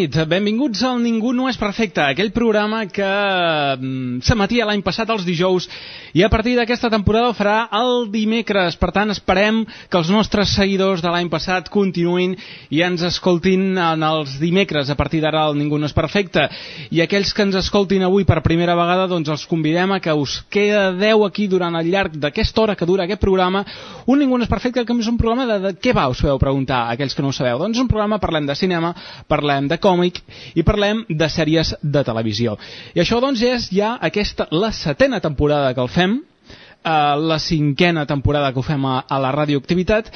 Nit, benvinguts al Ningú no és perfecte, aquell programa que mm, s'emetia l'any passat els dijous i a partir d'aquesta temporada ho farà el dimecres. Per tant, esperem que els nostres seguidors de l'any passat continuïn i ens escoltin en els dimecres. A partir d'ara el Ningú no és perfecte. I aquells que ens escoltin avui per primera vegada, doncs els convidem a que us quedeu aquí durant el llarg d'aquesta hora que dura aquest programa. Un Ningú no és perfecte, que és un programa de, de què va, us podeu preguntar, aquells que no ho sabeu. Doncs un programa, parlem de cinema, parlem de còmic i parlem de sèries de televisió. I això doncs és ja aquesta la setena temporada que el fem, eh, la cinquena temporada que ho fem a, a la radioactivitat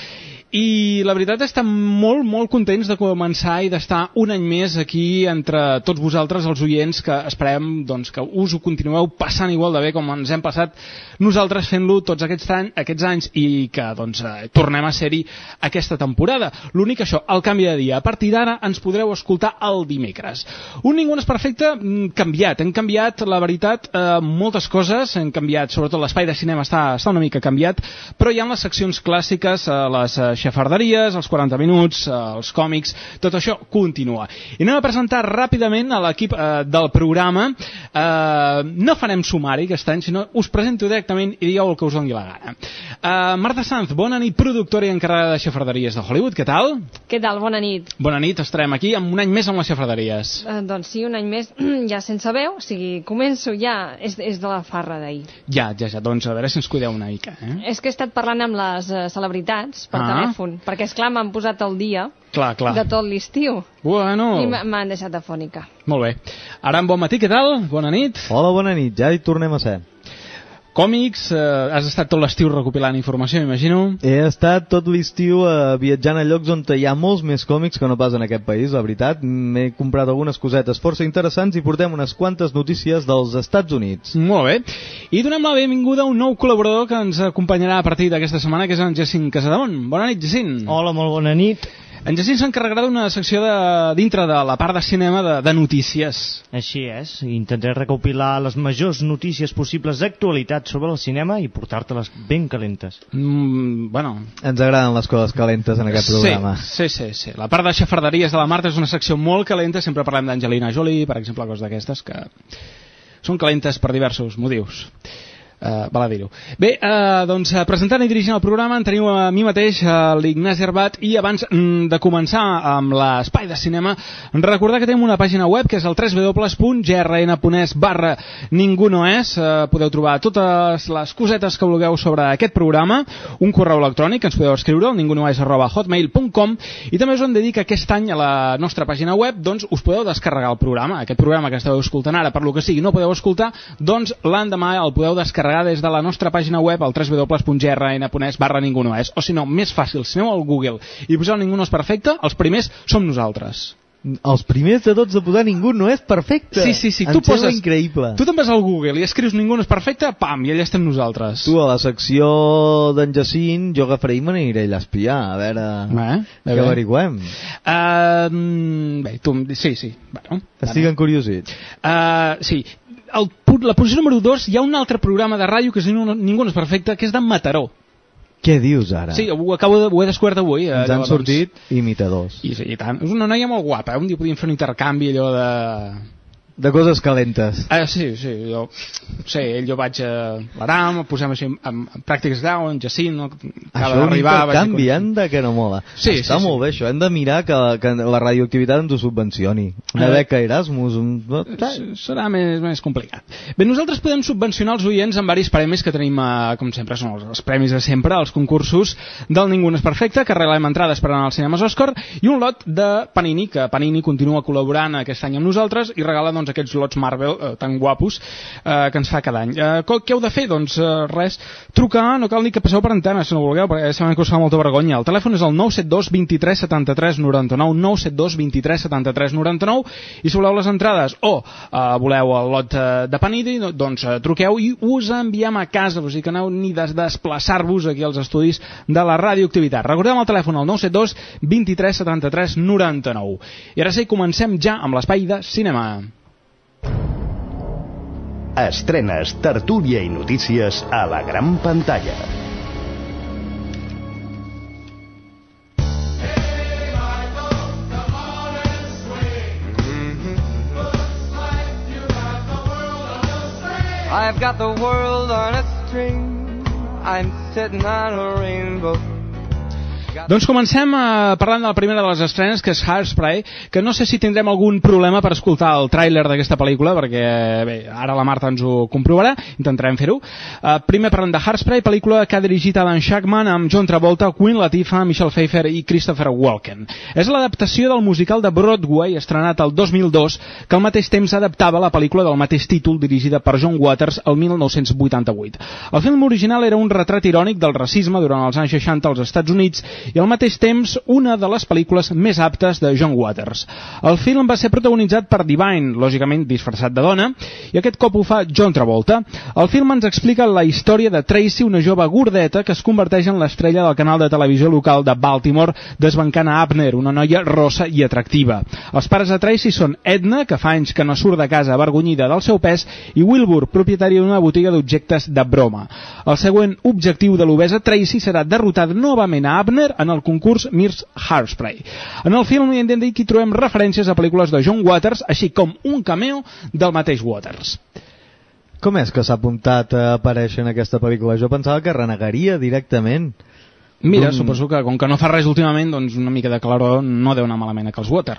i la veritat estem molt, molt contents de començar i d'estar un any més aquí entre tots vosaltres, els oients, que esperem doncs, que us ho continueu passant igual de bé com ens hem passat nosaltres fent-lo tots aquests, any, aquests anys i que doncs, eh, tornem a ser-hi aquesta temporada. L'únic això, el canvi de dia. A partir d'ara ens podreu escoltar el dimecres. Un Ningú és perfecte mm, canviat. Hem canviat, la veritat, eh, moltes coses. Hem canviat, sobretot l'espai de cinema està, està una mica canviat, però hi ha les seccions clàssiques, eh, les eh, xafarderies, els 40 minuts, eh, els còmics, tot això continua. I anem a presentar ràpidament a l'equip eh, del programa. Eh, no farem sumari aquest any, sinó us presento directament i digueu el que us doni la gana. Eh, Marta Sanz, bona nit, productora i encarregada de xafarderies de Hollywood, què tal? Què tal? Bona nit. Bona nit, estarem aquí amb un any més amb les xafarderies. Eh, doncs sí, un any més ja sense veu, o sigui, començo ja, és, és de la farra d'ahir. Ja, ja, ja, doncs a veure si ens cuideu una mica. Eh? És que he estat parlant amb les uh, celebritats per Ah. Telèfon, perquè és clar m'han posat al dia Clar, clar. de tot l'estiu Bueno, i m'ha- m'han deixat afònica. molt bé. Ara bon matí, què tal? Bona nit. Hola, bona nit, ja hi tornem a ser. Còmics, eh, has estat tot l'estiu recopilant informació, m'imagino. He estat tot l'estiu eh, viatjant a llocs on hi ha molts més còmics que no pas en aquest país, la veritat. M'he comprat algunes cosetes força interessants i portem unes quantes notícies dels Estats Units. Molt bé. I donem la benvinguda a un nou col·laborador que ens acompanyarà a partir d'aquesta setmana, que és en Jacint Casademont. Bona nit, Jacint. Hola, molt bona nit. En Jacint s'encarregarà d'una secció de, dintre de la part de cinema de, de notícies. Així és, intentaré recopilar les majors notícies possibles d'actualitat sobre el cinema i portar-te-les ben calentes. Mm, bueno, Ens agraden les coses calentes en aquest programa. Sí, sí, sí, sí. La part de xafarderies de la Marta és una secció molt calenta, sempre parlem d'Angelina Jolie, per exemple, coses d'aquestes que són calentes per diversos motius. Uh, val a dir-ho. Bé, uh, doncs uh, presentant i dirigint el programa en teniu a mi mateix, uh, l'Ignasi Arbat, i abans mm, de començar amb l'espai de cinema, recordar que tenim una pàgina web que és el www.grn.es barra ningú no és. Uh, podeu trobar totes les cosetes que vulgueu sobre aquest programa, un correu electrònic que ens podeu escriure al ningunoes arroba hotmail.com i també us hem de dir que aquest any a la nostra pàgina web doncs, us podeu descarregar el programa. Aquest programa que esteu escoltant ara, per lo que sigui, no podeu escoltar, doncs l'endemà el podeu descarregar des de la nostra pàgina web al www.grn.es barra ningú no és. O si no, més fàcil, si aneu al Google i poseu ningú no és perfecte, els primers som nosaltres. Els primers de tots de posar ningú no és perfecte. Sí, sí, sí, Em tu poses- increïble. Tu te'n vas al Google i escrius ningú no és perfecte, pam, i allà estem nosaltres. Tu, a la secció d'en Jacint, jo agafaré i me n'aniré allà a espiar, a veure Eh? què averiguem. Uh, bé, tu, sí, sí. Bueno, Estic encuriosit. Uh, sí, el, la posició número 2 hi ha un altre programa de ràdio que es diu No- Ningú no és perfecte, que és d'en Mataró. Què dius ara? Sí, ho, acabo de, ho he descobert avui. Ens allò, han sortit imitadors. Doncs, i, sí, i tant. És una noia molt guapa, eh? un dia podíem fer un intercanvi allò de... De coses calentes. Ah, sí, sí, jo, ell jo vaig a l'Aram, posem així en, en pràctiques grau, en Jacint, no? Això un d'arribar, vaig a intercanvi, anda que no mola. Sí, Està sí, molt sí. bé això, hem de mirar que, que la radioactivitat ens ho subvencioni. Una Eh. beca Erasmus, un... Serà més, més complicat. Bé, nosaltres podem subvencionar els oients amb varis premis que tenim, eh, com sempre, són els, els premis de sempre, els concursos del Ningú no és perfecte, que regalem entrades per anar als cinemes Òscar, i un lot de Panini, que Panini continua col·laborant aquest any amb nosaltres i regala doncs, aquests lots Marvel eh, tan guapos eh, que ens fa cada any. Eh, què heu de fer? Doncs eh, res, trucar, no cal ni que passeu per antena, si no vulgueu, perquè sembla que us fa molta vergonya. El telèfon és el 972 23 73 99, 972 23 73 99, i si voleu les entrades o eh, voleu el lot eh, de Panini, no- doncs eh, truqueu i us enviem a casa, o sigui que aneu ni de desplaçar-vos aquí als estudis de la radioactivitat. Recordem el telèfon al 972 23 73 99. I ara sí, comencem ja amb l'espai de cinema. Estrenes, tertúlia i notícies a la gran pantalla. I've got the world on a string. I'm sitting on a rainbow. Doncs comencem eh, parlant de la primera de les estrenes, que és Hairspray, que no sé si tindrem algun problema per escoltar el tràiler d'aquesta pel·lícula, perquè bé, ara la Marta ens ho comprovarà, intentarem fer-ho. Eh, primer parlem de Hairspray, pel·lícula que ha dirigit Alan Shackman amb John Travolta, Queen Latifah, Michelle Pfeiffer i Christopher Walken. És l'adaptació del musical de Broadway, estrenat el 2002, que al mateix temps adaptava la pel·lícula del mateix títol dirigida per John Waters el 1988. El film original era un retrat irònic del racisme durant els anys 60 als Estats Units i al mateix temps una de les pel·lícules més aptes de John Waters. El film va ser protagonitzat per Divine, lògicament disfressat de dona, i aquest cop ho fa John Travolta. El film ens explica la història de Tracy, una jove gordeta que es converteix en l'estrella del canal de televisió local de Baltimore, desbancant a Abner, una noia rossa i atractiva. Els pares de Tracy són Edna, que fa anys que no surt de casa avergonyida del seu pes, i Wilbur, propietari d'una botiga d'objectes de broma. El següent objectiu de l'obesa Tracy serà derrotar novament a Abner en el concurs Mirs Hairspray. En el film hi dir que hi trobem referències a pel·lícules de John Waters, així com un cameo del mateix Waters. Com és que s'ha apuntat a aparèixer en aquesta pel·lícula? Jo pensava que renegaria directament. Mira, suposo que com que no fa res últimament, doncs una mica de claror no deu anar malament a els Water.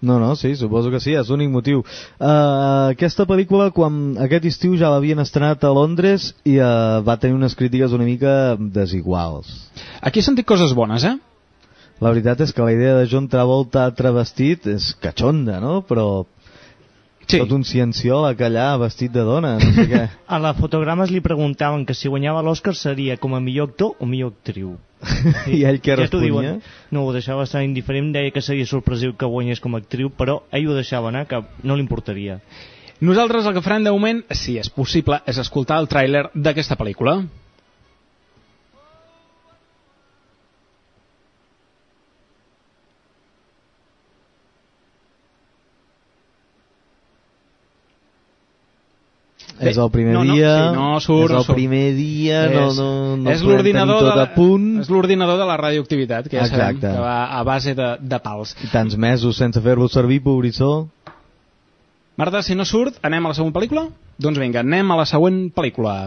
No, no, sí, suposo que sí, és l'únic motiu. Uh, aquesta pel·lícula, quan aquest estiu ja l'havien estrenat a Londres i uh, va tenir unes crítiques una mica desiguals. Aquí he sentit coses bones, eh? La veritat és que la idea de John Travolta travestit és catxonda, no? Però Sí. tot un cienciòleg allà vestit de dona, no sé què. A la fotogrames li preguntaven que si guanyava l'Oscar seria com a millor actor o millor actriu. I ell què Ja responia? diuen. No, ho deixava bastant indiferent, deia que seria sorpresiu que guanyés com a actriu, però ell ho deixava anar, que no li importaria. Nosaltres el que farem de moment, si és possible, és escoltar el tràiler d'aquesta pel·lícula. Bé, és el primer no, no, dia, sí, no surt, és no el surt. primer dia, no, no, no és l'ordinador de, punt. és l'ordinador de la radioactivitat, que ja sabem Exacte. que va a base de, de pals. I tants mesos sense fer-lo servir, pobrissó. Marta, si no surt, anem a la següent pel·lícula? Doncs vinga, anem a la següent pel·lícula.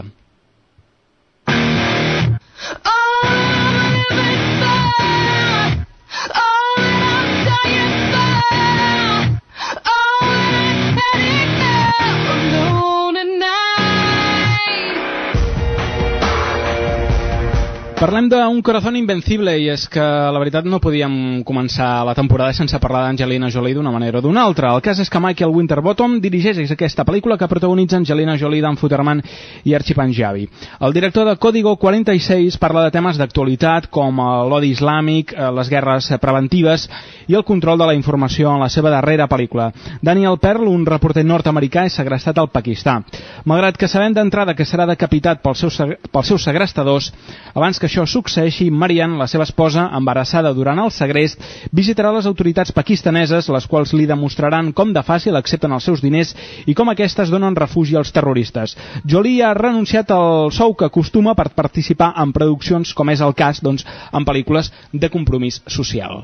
Parlem d'un corazón invencible i és que la veritat no podíem començar la temporada sense parlar d'Angelina Jolie d'una manera o d'una altra. El cas és que Michael Winterbottom dirigeix aquesta pel·lícula que protagonitza Angelina Jolie, Dan Futterman i Archie Panjabi. El director de Código 46 parla de temes d'actualitat com eh, l'odi islàmic, eh, les guerres preventives i el control de la informació en la seva darrera pel·lícula. Daniel Pearl, un reporter nord-americà, és segrestat al Pakistà. Malgrat que sabem d'entrada que serà decapitat pels seus, pels seus segrestadors, abans que això succeeixi, Marian, la seva esposa, embarassada durant el segrest, visitarà les autoritats pakistaneses, les quals li demostraran com de fàcil accepten els seus diners i com aquestes donen refugi als terroristes. Jolie ha renunciat al sou que acostuma per participar en produccions, com és el cas, doncs, en pel·lícules de compromís social.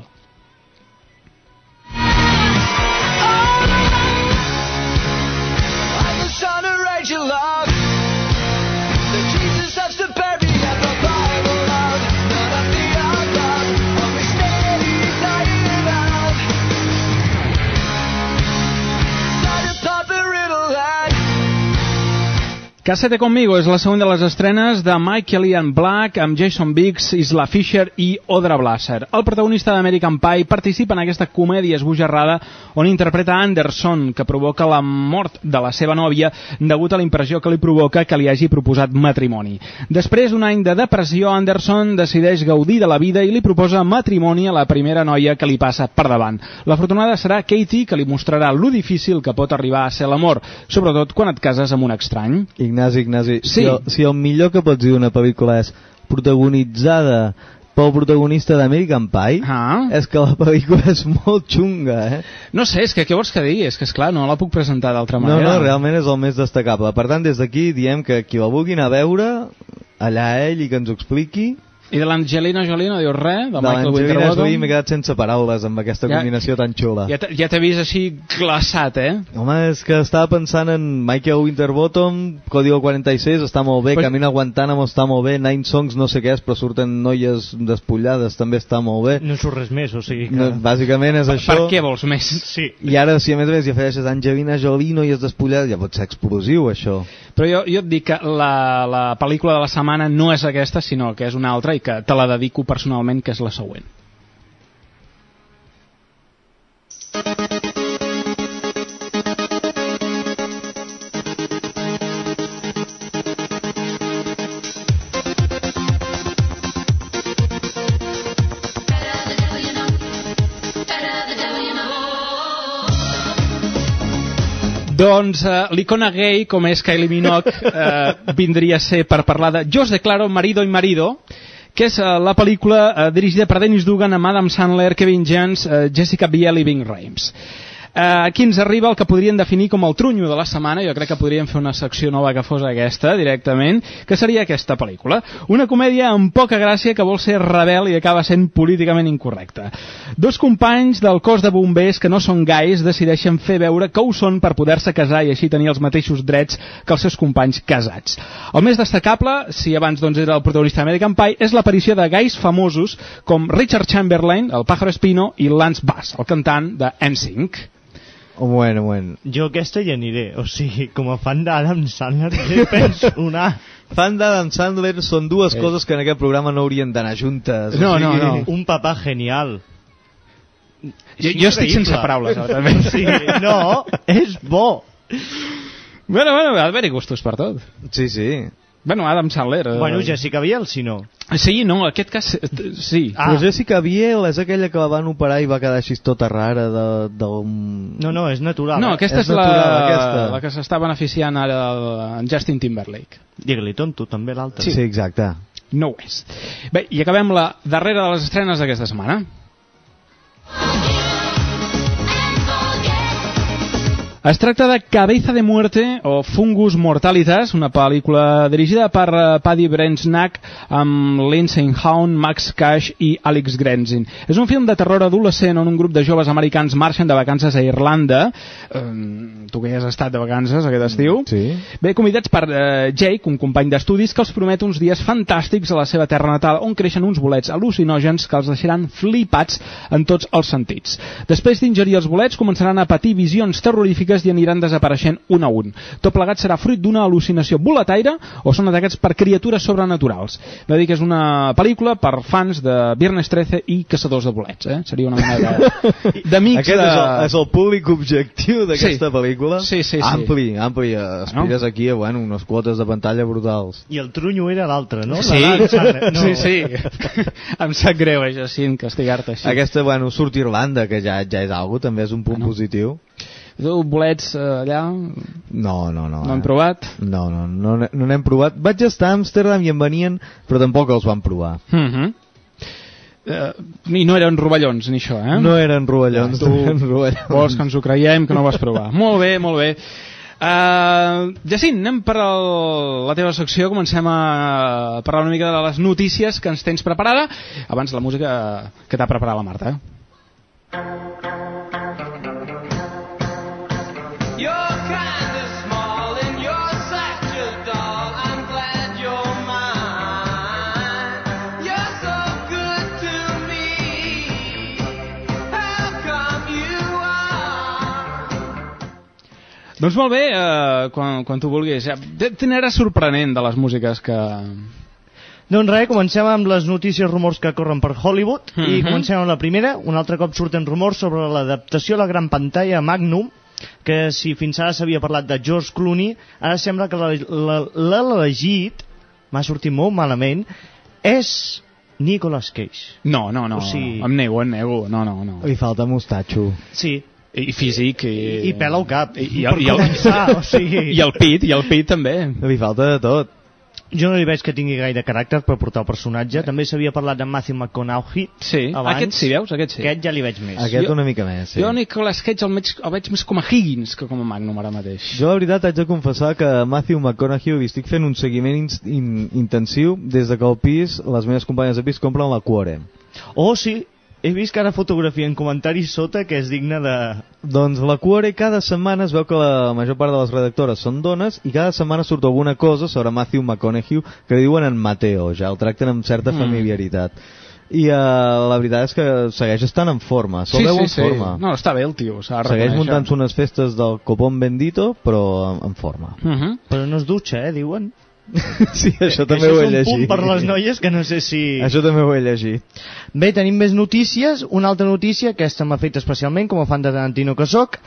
Casete Conmigo és la segona de les estrenes de Michael Ian Black amb Jason Biggs, Isla Fisher i Odra Blasser. El protagonista d'American Pie participa en aquesta comèdia esbojarrada on interpreta Anderson, que provoca la mort de la seva nòvia degut a la impressió que li provoca que li hagi proposat matrimoni. Després d'un any de depressió, Anderson decideix gaudir de la vida i li proposa matrimoni a la primera noia que li passa per davant. L'afortunada serà Katie, que li mostrarà lo difícil que pot arribar a ser l'amor, sobretot quan et cases amb un estrany. Ignasi, Ignasi, Sí. si, el, si el millor que pots dir d'una pel·lícula és protagonitzada pel protagonista d'American Pie, Ah. és que la pel·lícula és molt xunga, eh? No sé, és que què vols que digui? És que, esclar, no la puc presentar d'altra No, manera. no, realment és el més destacable. Per tant, des d'aquí diem que qui la vulgui anar a veure, allà ell i que ens ho expliqui. I de l'Angelina Jolie no dius res? De, De Michael l'Angelina Winterbottom? Jolie m'he quedat sense paraules amb aquesta Ja- combinació tan xula. Ja t'he ja t'he vist així glaçat, eh? Home, és que estava pensant en Michael Winterbottom, Código 46, està molt bé, Pues- Camina Guantánamo està molt bé, Nine Songs no sé què és, però surten noies despullades, també està molt bé. No surt res més, o sigui que... No, bàsicament és això. Per què vols més? Sí. I ara, si a més a més hi afegeixes Angelina Jolie, noies despullades, ja pot ser explosiu, això. Però jo, jo et dic que la, la pel·lícula de la setmana no és aquesta, sinó que és una altra i que te la dedico personalment, que és la següent. Doncs eh, l'icona gay, com és Kylie Minogue, eh, vindria a ser per parlar de Yo os declaro marido y marido, que és eh, la pel·lícula eh, dirigida per Dennis Dugan amb Adam Sandler, Kevin James, eh, Jessica Biel i Bing Rames. Eh, aquí ens arriba el que podrien definir com el trunyo de la setmana, jo crec que podríem fer una secció nova que fos aquesta, directament, que seria aquesta pel·lícula. Una comèdia amb poca gràcia que vol ser rebel i acaba sent políticament incorrecta. Dos companys del cos de bombers que no són gais decideixen fer veure que ho són per poder-se casar i així tenir els mateixos drets que els seus companys casats. El més destacable, si abans doncs era el protagonista d'American Pie, és l'aparició de gais famosos com Richard Chamberlain, el Pájaro Espino, i Lance Bass, el cantant de NSYNC. Un moment, un moment. Jo aquesta hi aniré, o sigui, com a fan d'Adam Sandler, què penso anar? Fan d'Adam Sandler són dues Sí. coses que en aquest programa no haurien d'anar juntes. No, o no, sigui, no. Un papà genial. Jo, jo estic sense paraules, ara, també. O sigui, no, és bo. Bueno, bueno, ha d'haver-hi gustos per tot. Sí, sí. Bueno, Adam Sandler... eh, Bueno, Jessica Biel, si no. Sí, no, en aquest cas, eh, sí. Ah. Però Jessica Biel és aquella que la van operar i va quedar així tota rara de, de un... No, no, és natural. No, aquesta és és, la, natural, aquesta. la que s'està beneficiant ara en Justin Timberlake. Digue-li tonto, també l'altre. Sí. sí, exacte. No ho és. Bé, i acabem la darrera de les estrenes d'aquesta setmana. Es tracta de Cabeza de Muerte o Fungus Mortalitas, una pel·lícula dirigida per uh, Paddy Brensnack amb Lindsay Hound, Max Cash i Alex Grenzin. És un film de terror adolescent on un grup de joves americans marxen de vacances a Irlanda. Um, tu que hi has estat de vacances aquest estiu. Sí. Bé, convidats per uh, Jake, un company d'estudis, que els promet uns dies fantàstics a la seva terra natal, on creixen uns bolets al·lucinògens que els deixaran flipats en tots els sentits. Després d'ingerir els bolets, començaran a patir visions terrorífiques i aniran desapareixent un a un. Tot plegat serà fruit d'una al·lucinació boletaire o són atacats per criatures sobrenaturals. Va dir que és una pel·lícula per fans de Viernes 13 i caçadors de bolets, eh? Seria una mena de- d'amics Aquest de... és, el, és el públic objectiu d'aquesta Sí. pel·lícula. Sí, sí, sí. Ampli, ampli. Aspires aquí a bueno, unes quotes de pantalla brutals. I el trunyo era l'altre, no? Sí, La no. sí, sí. em sap greu, això, sí, castigar-te així. Aquesta, bueno, surt Irlanda, que ja, ja és algo, també és un punt Bueno. positiu. Tu, bolets eh, allà, No, no, no. no hem eh. provat? No, no, no, no n'hem provat. Vaig estar a Amsterdam i en venien, però tampoc els van provar. Mm -hmm. eh, I no eren rovellons, ni això, eh? No eren rovellons, Ja, tu no eren rovellons. Vols que ens ho creiem, que no vas provar. molt bé, molt bé. Uh, Jacint, anem per el, la teva secció, comencem a parlar una mica de les notícies que ens tens preparada, abans la música que t'ha preparat la Marta. Eh? Doncs molt bé, eh, quan, quan tu vulguis. N'era sorprenent de les músiques que... Doncs res, comencem amb les notícies rumors que corren per Hollywood i Mhm. comencem amb la primera. Un altre cop surten rumors sobre l'adaptació a la gran pantalla Magnum, que si fins ara s'havia parlat de George Clooney, ara sembla que la- la- l'ha elegit, m'ha sortit molt malament, és Nicolas Cage. No, no, no, O sigui- em nego, em nego, no, no, no. Li falta mostatxo. Sí, I físic, i... i pela al cap. I, i, per i, el, o sigui... I el pit, i el pit també. Li falta de tot. Jo no li veig que tingui gaire caràcter per portar el personatge. També s'havia parlat de Matthew McConaughey. Sí, abans. aquest sí, veus? Aquest sí. Aquest ja li veig més. Aquest Jo- una mica més, sí. Jo Nicolas Cage el veig, el veig més com a Higgins que com a Magnum ara mateix. Jo, la veritat, haig de confessar que Matthew McConaughey li estic fent un seguiment in in intensiu des de que al pis, les meves companyes de pis compren la Cuore. Oh, sí, he vist que ara fotografien comentaris sota que és digne de... Doncs la Cuore cada setmana es veu que la major part de les redactores són dones i cada setmana surt alguna cosa sobre Matthew McConaughey que diuen en Mateo, ja el tracten amb certa Mm. familiaritat. I uh, la veritat és que segueix estant en forma, se'l veu en forma. No, està bé el tio, Segueix reconèixer. muntant unes festes del Copón Bendito, però en, en forma. Uh -huh. Però no es dutxa, eh, diuen. sí, això també ho he és un llegit. punt per les noies que no sé si... Això també ho he llegit. Bé, tenim més notícies. Una altra notícia, aquesta m'ha fet especialment com a fan de Tarantino que sóc.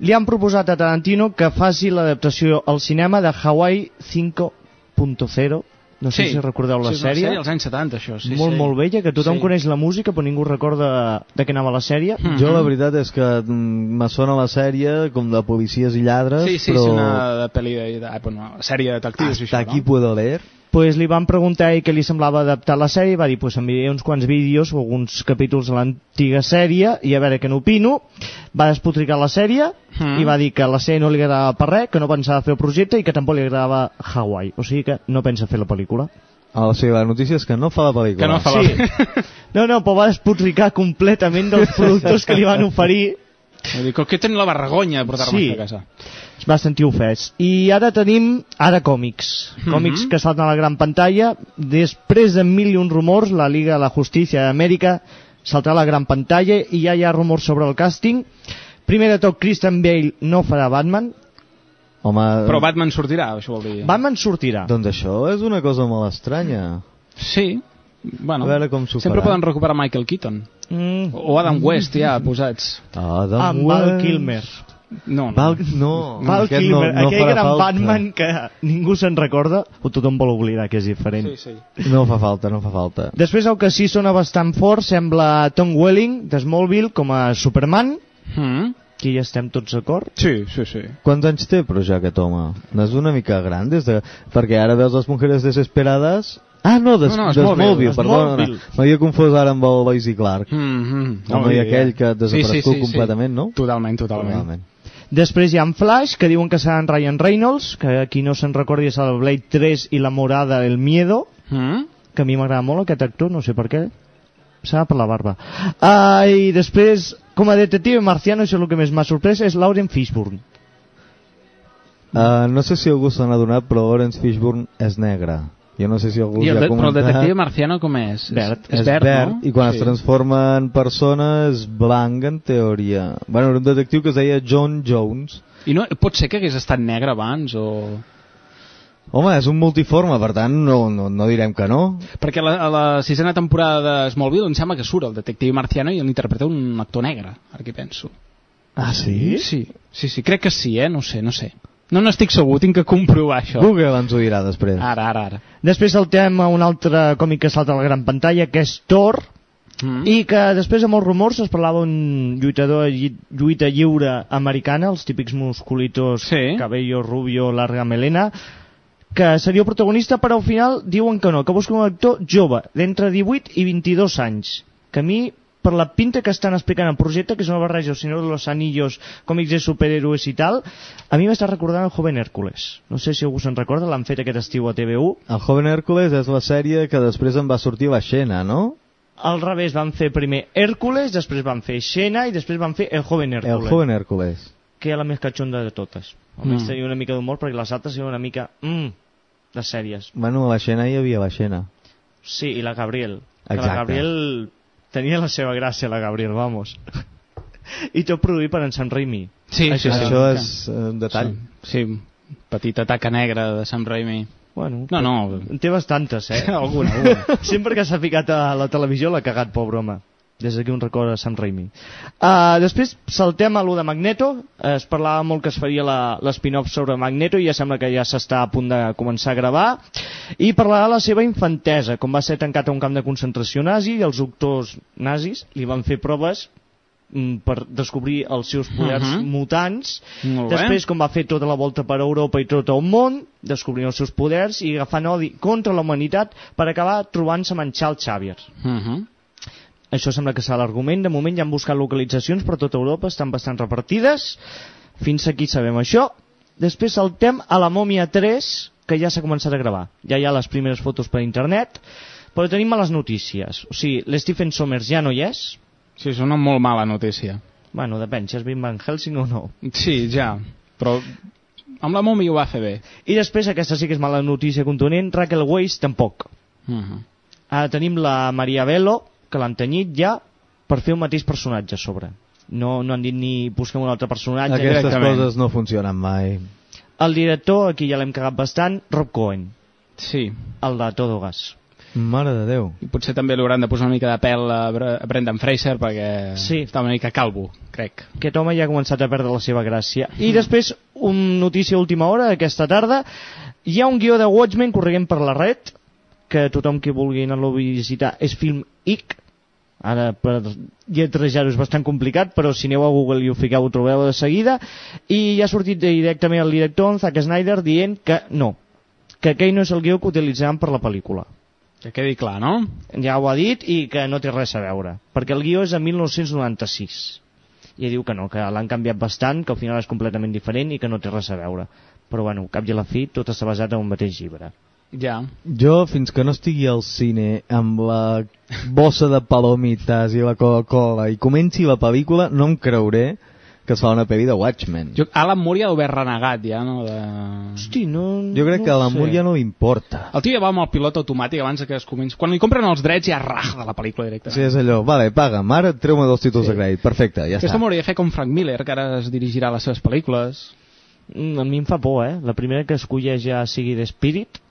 Li han proposat a Tarantino que faci l'adaptació al cinema de Hawaii 5.0. No sé si recordeu la sí, sèrie. sèrie als anys 70, això. Sí, molt, sí. molt vella, que tothom Sí. coneix la música però ningú recorda de què anava la sèrie. Mhm. Jo la veritat és que mm, me sona la sèrie com de policies i lladres, Sí, sí, però és una de pel·li de, de, bueno, sèrie de detectius hasta això, aquí no? puedo leer. Pues li van preguntar a ell què li semblava adaptar la sèrie va dir, pues enviaré uns quants vídeos o alguns capítols de l'antiga sèrie i a veure què n'opino va despotricar la sèrie Mm. i va dir que la sèrie no li agradava per res que no pensava fer el projecte i que tampoc li agradava Hawaii o sigui que no pensa fer la pel·lícula Ah, o sigui, la notícia és que no fa la pel·lícula. Que no fa Sí. la... no, no, però va despotricar completament dels productors que li van oferir Vull dir, que tenen la vergonya de portar-me Sí. a casa. es va sentir ofès. I ara tenim ara còmics. Mhm. Còmics que salten a la gran pantalla. Després de mil i un rumors, la Liga de la Justícia d'Amèrica saltarà a la gran pantalla i ja hi ha rumors sobre el càsting. Primer de tot, Christian Bale no farà Batman. Home, Però Batman sortirà, això vol dir. Batman sortirà. doncs això és una cosa molt estranya. Sí. Bueno, A veure com s'ho sempre poden recuperar Michael Keaton. Mm, O Adam West, ja, posats. Ah, de amb Val Kilmer. No, no. Val, no, Val aquest Kilmer, no, no aquell gran falta. Batman que ningú se'n recorda o tothom vol oblidar que és diferent. Sí, sí. No fa falta, no fa falta. Després el que sí sona bastant fort sembla Tom Welling de Smallville com a Superman, Mm. que ja estem tots d'acord. Sí, sí, sí. Quants anys té, però ja aquest home? No és una mica gran, des de... perquè ara veus les mujeres desesperadas... Ah, no, de, No, no, de Smallville, Smallville, perdona. M'havia confós ara amb el Lois i Clark. Mm -hmm. El noi aquell que ha desaparegut completament, no? Totalment, totalment. Realment. Després hi ha en Flash, que diuen que serà en Ryan Reynolds, que aquí no se'n recordi és el Blade 3 i la morada El Miedo, Mm? que a mi m'agrada molt aquest actor, no sé per què. Serà per la barba. Uh, I després, com a detective marciano, això és el que més m'ha sorprès, és Lauren Fishburne. Uh, no sé si algú se n'ha donat, però Lawrence Fishburne és negre. Jo no sé si algú I el, ja ha de, però el comentat. detective marciano com és? Verd. És, és verd, no? i quan Sí. es transforma en persona és blanc, en teoria. Bueno, era un detectiu que es deia John Jones. I no, pot ser que hagués estat negre abans o... Home, és un multiforme, per tant, no, no, no direm que no. Perquè a la, a la sisena temporada de Smallville em sembla que surt el detective marciano i l'interpreta un actor negre, ara que penso. Ah, sí? Sí, sí, sí, crec que sí, eh? No sé, no sé. No n'estic segur, tinc que comprovar això. Google ens ho dirà després. Ara, ara, ara. Després saltem a un altre còmic que salta a la gran pantalla, que és Thor, Mm. i que després de molts rumors es parlava d'un lluitador lli- lluita lliure americana, els típics musculitos, Sí. cabello rubio, larga melena, que seria el protagonista, però al final diuen que no, que busca un actor jove, d'entre 18 i 22 anys, que a mi, per la pinta que estan explicant el projecte, que és una barreja del Senyor de los Anillos, còmics de superhéroes i tal, a mi m'està recordant el Joven Hércules. No sé si algú se'n recorda, l'han fet aquest estiu a TV1. El Joven Hércules és la sèrie que després en va sortir la Xena, no? Al revés, van fer primer Hércules, després van fer Xena i després van fer El Joven El Hércules, Joven Hércules. que era la més catxonda de totes. Almenys Mm. tenia una mica d'humor perquè les altres eren una mica... Mm, de sèries. Bueno, a la Xena hi havia la Xena. Sí, i la Gabriel. Que Exacte. la Gabriel tenia la seva gràcia, la Gabriel, vamos. I tot produït per en Sam Raimi. Sí, sí, sí. Això és eh, un detall. Sí, sí, petita taca negra de Sam Raimi. Bueno, No, no. En té bastantes, eh? Alguna, alguna. Sempre que s'ha ficat a la televisió l'ha cagat, pobre home. Des d'aquí un record a Sam Raimi. Uh, després saltem a lo de Magneto. Uh, es parlava molt que es faria la- l'espin-off sobre Magneto i ja sembla que ja s'està a punt de començar a gravar. I parlarà de la seva infantesa, com va ser tancat a un camp de concentració nazi i els doctors nazis li van fer proves mm, per descobrir els seus poders Mhm. mutants Molt bé. Després, com va fer tota la volta per Europa i tot el món, descobrint els seus poders i agafant odi contra la humanitat per acabar trobant-se amb en Charles Xavier. Uh -huh. Això sembla que serà l'argument. De moment ja han buscat localitzacions per tota Europa, estan bastant repartides. Fins aquí sabem això. Després saltem a la Mòmia 3, que ja s'ha començat a gravar. Ja hi ha les primeres fotos per internet, però tenim males notícies. O sigui, l'Stephen Sommers ja no hi és. Sí, és una molt mala notícia. Bueno, depèn, si has vist Van Helsing o no. Sí, ja, però amb la Momi ho va fer bé. I després, aquesta sí que és mala notícia contundent, Raquel Weisz tampoc. Uh -huh. Ara tenim la Maria Bello, que l'han tenyit ja per fer un mateix personatge a sobre. No, no han dit ni busquem un altre personatge. Aquestes directament. coses no funcionen mai. El director, aquí ja l'hem cagat bastant, Rob Cohen, Sí, el de Todo Gas. Mare de Déu. i potser també li hauran de posar una mica de pèl a Bre- a Brendan Fraser perquè Sí. està una mica calvo, crec. Aquest home ja ha començat a perdre la seva gràcia. I després, una notícia última hora, aquesta tarda, hi ha un guió de Watchmen correguent per la red, que tothom que vulgui anar-lo a visitar és Film IC, ara per lletrejar-ho és bastant complicat, però si aneu a Google i ho fiqueu ho trobeu de seguida, i ja ha sortit directament el director, Zack Snyder, dient que no, que aquell no és el guió que utilitzaran per la pel·lícula. Que quedi clar, no? Ja ho ha dit i que no té res a veure, perquè el guió és de 1996. I diu que no, que l'han canviat bastant, que al final és completament diferent i que no té res a veure. Però bueno, cap i a la fi, tot està basat en un mateix llibre. Ja. Jo, fins que no estigui al cine amb la bossa de palomites i la Coca-Cola i comenci la pel·lícula, no em creuré que es fa una pel·li de Watchmen. Jo, Alan Moore ja deu haver renegat, ja, no? De... Hosti, no... jo crec no que a la sé. Moore ja no importa. El tio ja va amb el pilot automàtic abans que es comenci. Quan li compren els drets ja raj de la pel·lícula directament. Sí, és allò, vale, paga'm, ara treu-me dos títols de crèdit, perfecte, ja Aquesta està. m'hauria de fer com Frank Miller, que ara es dirigirà a les seves pel·lícules. Mm, a mi em fa por, eh? La primera que escolleix ja sigui de Spirit.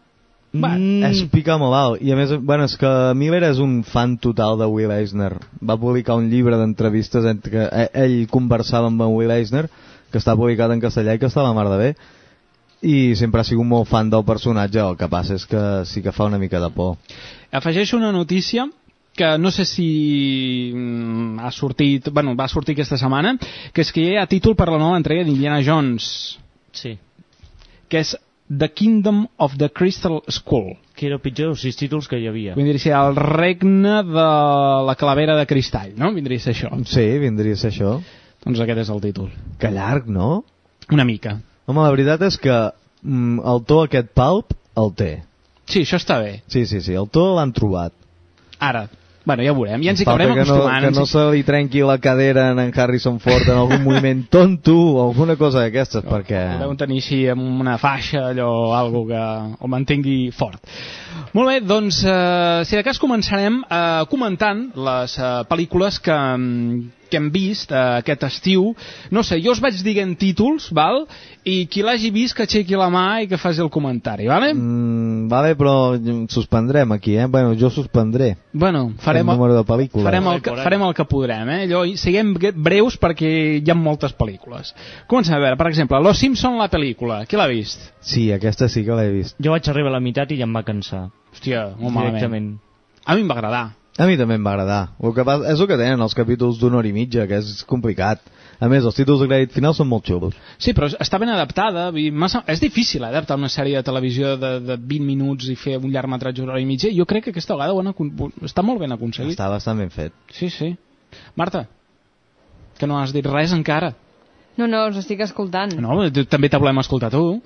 Va, Mm, És picar molt alt. I a més, bueno, és que Miller és un fan total de Will Eisner. Va publicar un llibre d'entrevistes entre que eh, ell conversava amb en Will Eisner, que està publicat en castellà i que està a la mar de bé. I sempre ha sigut molt fan del personatge, el que passa és que sí que fa una mica de por. Afegeixo una notícia que no sé si mm, ha sortit, bueno, va sortir aquesta setmana, que és que hi ha títol per la nova entrega d'Indiana Jones, Sí. que és The Kingdom of the Crystal Skull. Que era pitjor dels sis títols que hi havia. Vindria a ser el regne de la calavera de cristall, no? Vindria a ser això. Sí, vindria a ser això. Doncs aquest és el títol. Que llarg, no? Una mica. Home, la veritat és que mm, el to aquest palp el té. Sí, això està bé. Sí, sí, sí, el to l'han trobat. Ara, bueno, ja ho veurem. Ja ens hi acabarem que no, acostumant. que no se li trenqui la cadera en en Harrison Ford en algun moviment tonto o alguna cosa d'aquestes, perquè... El deuen tenir així amb una faixa, allò, algo que el mantingui fort. Molt bé, doncs, eh, si de cas començarem eh, comentant les eh, pel·lícules que, mm, que hem vist eh, aquest estiu. No sé, jo us vaig dient títols, val? I qui l'hagi vist que aixequi la mà i que faci el comentari, vale? Mm, vale, però suspendrem aquí, eh? Bueno, jo suspendré Bueno, farem el número de pel·lícules. farem el, que, farem el que podrem, eh? Allò, siguem bre- breus perquè hi ha moltes pel·lícules. Comencem a veure, per exemple, Los Simpson la pel·lícula, qui l'ha vist? Sí, aquesta sí que l'he vist. Jo vaig arribar a la meitat i ja em va cansar. Hòstia, molt malament. A mi em va agradar. A mi també em va agradar. El que passa, és el que tenen els capítols d'una hora i mitja, que és complicat. A més, els títols de crèdit final són molt xulos. Sí, però està ben adaptada. Massa... És difícil adaptar una sèrie de televisió de, de 20 minuts i fer un llargmetratge d'una hora i mitja. Jo crec que aquesta vegada ho han acon- està molt ben aconseguit. Està bastant ben fet. Sí, sí. Marta, que no has dit res encara. No, no, us estic escoltant. No, tu- també te volem escoltar tu.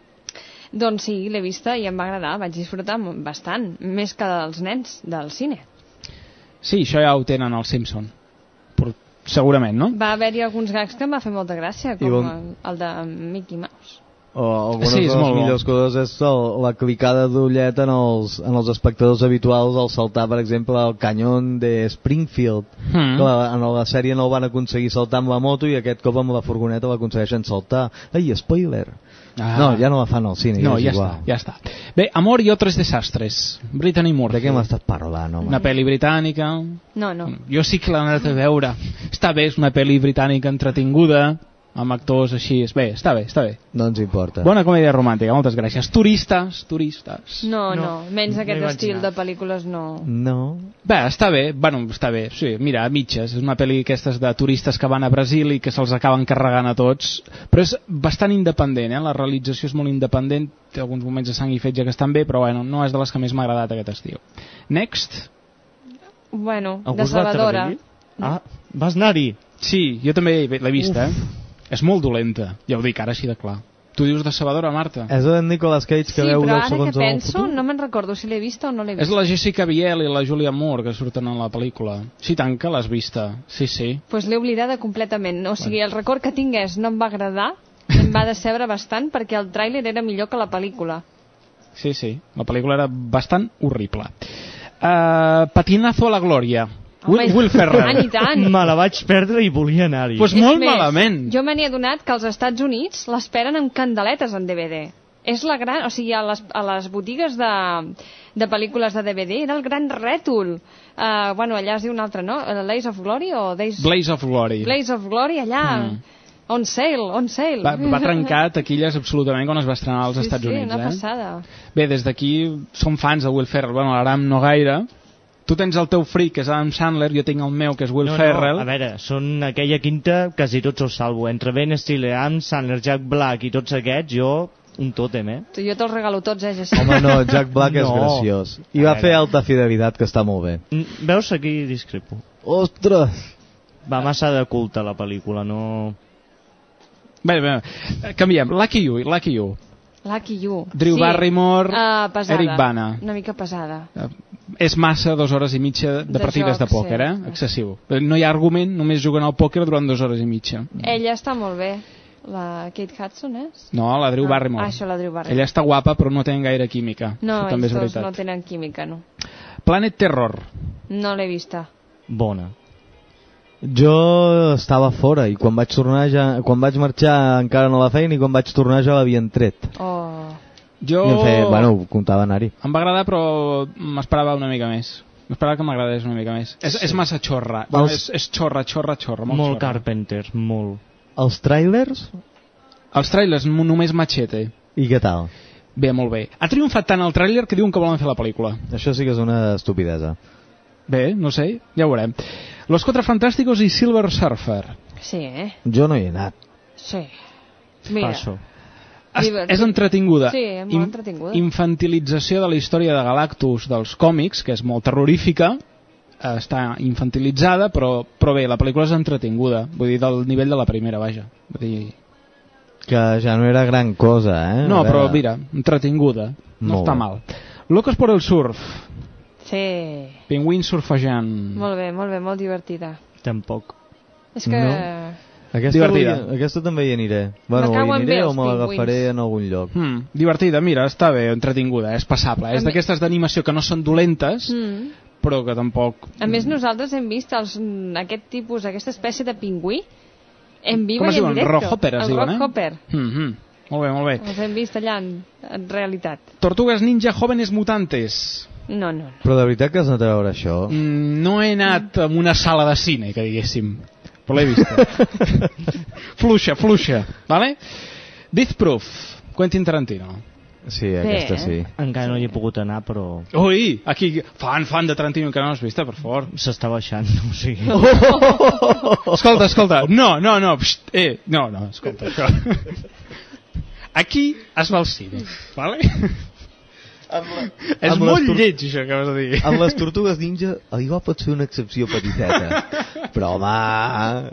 Doncs sí, l'he vista i em va agradar, vaig disfrutar bastant, més que els nens del cine. Sí, això ja ho tenen els Simpson. Però, segurament, no? Va haver-hi alguns gags que em va fer molta gràcia, com bon- el, de Mickey Mouse. o algunes Sí, de les molt bo. millors coses és el, la clicada d'ullet en, els, en els espectadors habituals al saltar, per exemple, el canyon de Springfield. Mm. Que la, en la sèrie no el van aconseguir saltar amb la moto i aquest cop amb la furgoneta l'aconsegueixen saltar. Ai, spoiler! Ah. No, ja no la fan al cine, No, ja igual. està, ja està. Bé, Amor i otros desastres. Brittany Murphy. De què m'estàs parlant, home? Una pel·li britànica. No, no. Jo sí que l'he anat a veure. Està bé, és una pel·li britànica entretinguda, amb actors així. Bé, està bé, està bé. No ens importa. Bona comèdia romàntica, moltes gràcies. Turistes, turistes. No, no, No, menys no aquest vaig estil anar. de pel·lícules no. No. Bé, està bé, bueno, està bé, sí, mira, a mitges, és una pel·li aquestes de turistes que van a Brasil i que se'ls acaben carregant a tots, però és bastant independent, eh? la realització és molt independent, té alguns moments de sang i fetge que estan bé, però bueno, no és de les que més m'ha agradat aquest estiu. Next? Bueno, Algú de Salvadora. Ah, vas anar-hi? Sí, jo també l'he vista, eh? És molt dolenta, ja ho dic ara així de clar. Tu dius de Salvadora, Marta? És el Nicolas Cage que Sí, veu però 10 ara que segons en el penso, futur? no me'n recordo si l'he vista o no l'he És vista. la Jessica Biel i la Julia Moore que surten en la pel·lícula. Sí, tant que l'has vista. Sí, sí. pues l'he oblidada completament. O sigui, el record que tingués no em va agradar, em va decebre bastant perquè el tràiler era millor que la pel·lícula. Sí, sí. La pel·lícula era bastant horrible. Uh, patinazo a la glòria. Will, Will tant Ferrell. i tant. Me la vaig perdre i volia anar-hi. Pues És molt més, malament. Jo me n'he adonat que als Estats Units l'esperen amb candeletes en DVD. És la gran... O sigui, a les, a les botigues de, de pel·lícules de DVD era el gran rètol. Uh, bueno, allà es diu un altre, no? Lays of Glory o Days... Blaze of Glory. Blaze of Glory, allà. Mm. On sale, on sale. Va, va trencar taquilles absolutament quan es va estrenar als sí, Estats sí, Units. una eh? passada. Bé, des d'aquí som fans de Will Ferrell. Bueno, l'Aram no gaire. Tu tens el teu freak, que és Adam Sandler, jo tinc el meu, que és Will no, Ferrell. No, a veure, són aquella quinta, quasi tots els salvo. Entre Ben Stiller, Adam Sandler, Jack Black i tots aquests, jo un tòtem, eh? Tu, jo te'ls regalo tots, eh, Jessica? Home, no, Jack Black és No. graciós. I A va veure. fer alta fidelitat, que està molt bé. Mm, Veus, aquí discrepo. Ostres! Va massa de culte la pel·lícula, no... Bé, bé, eh, canviem. Lucky You, Lucky You. Lucky You. Drew Barrymore, Ah, pesada. Eric Bana. Una mica pesada. Eh, És massa dues hores i mitja de, De partides de joc, pòquer, sí. eh? Excessiu. No hi ha argument, només juguen al pòquer durant dues hores i mitja. Ella està molt bé. La Kate Hudson, és? No, la Drew Ah, Barrymore. Ah, això, la Drew Barrymore. Ella està guapa, però no tenen gaire química. No, Això també és veritat. no tenen química, no. Planet Terror. No l'he vista. Bona. Jo estava fora i quan vaig tornar ja, quan vaig marxar encara no la feina i quan vaig tornar ja l'havien tret. Oh. Jo... I em feia, bueno, comptava anar-hi. Em va agradar, però m'esperava una mica més. M'esperava que m'agradés una mica més. És, és massa xorra. Bueno, és, és xorra, xorra, xorra. Molt, Molt xorra. Carpenter, molt. Els trailers? Els trailers, només machete. I què tal? Bé, molt bé. Ha triomfat tant el tràiler que diuen que volen fer la pel·lícula. Això sí que és una estupidesa. Bé, no sé, ja ho veurem. Los Quatre Fantásticos i Silver Surfer. Sí, eh? Jo no hi he anat. Sí. Mira, Passo. Es, Divertit. és entretinguda. Sí, molt Im- entretinguda. Infantilització de la història de Galactus dels còmics, que és molt terrorífica, eh, està infantilitzada, però, però bé, la pel·lícula és entretinguda, vull dir, del nivell de la primera, vaja. Vull dir, Que ja no era gran cosa, eh? no, però mira, entretinguda, no Molt està bé. mal. Locos por el surf, sí. pingüins surfejant. Molt bé, molt bé, molt divertida. Tampoc. És que... No. Aquesta, Divertida. volia- aquesta també hi aniré. Bueno, hi aniré o me l'agafaré en algun lloc. Hmm, divertida, mira, està bé, entretinguda, és passable. És d'aquestes d'animació que no són dolentes, Mm. però que tampoc... A més, nosaltres hem vist els, aquest tipus, aquesta espècie de pingüí en vivo Com es i en diuen? directe. Rockhopper es el diuen, eh? Rockhopper. Mm -hmm. Molt bé, molt bé. Els hem vist allà en, en realitat. Tortugues ninja jóvenes mutantes. No, no, no. Però de veritat que has anat a veure això? Mm, no he anat a una sala de cine, que diguéssim. Però l'he vista. fluixa, fluixa. Vale? Death Proof. Quentin Tarantino. Sí, aquesta eh? sí. Encara no hi he pogut anar, però Ui, aquí, fan, fan de Tarantino que no has vist, per favor. s'està baixant, o sigui... Escolta, escolta, no, no, no, pst, eh, no, no, escolta, això. Aquí es va al cine, vale? És amb molt lleig, això que vas a dir. Amb les tortugues ninja, igual pots fer una excepció petiteta. Però, home...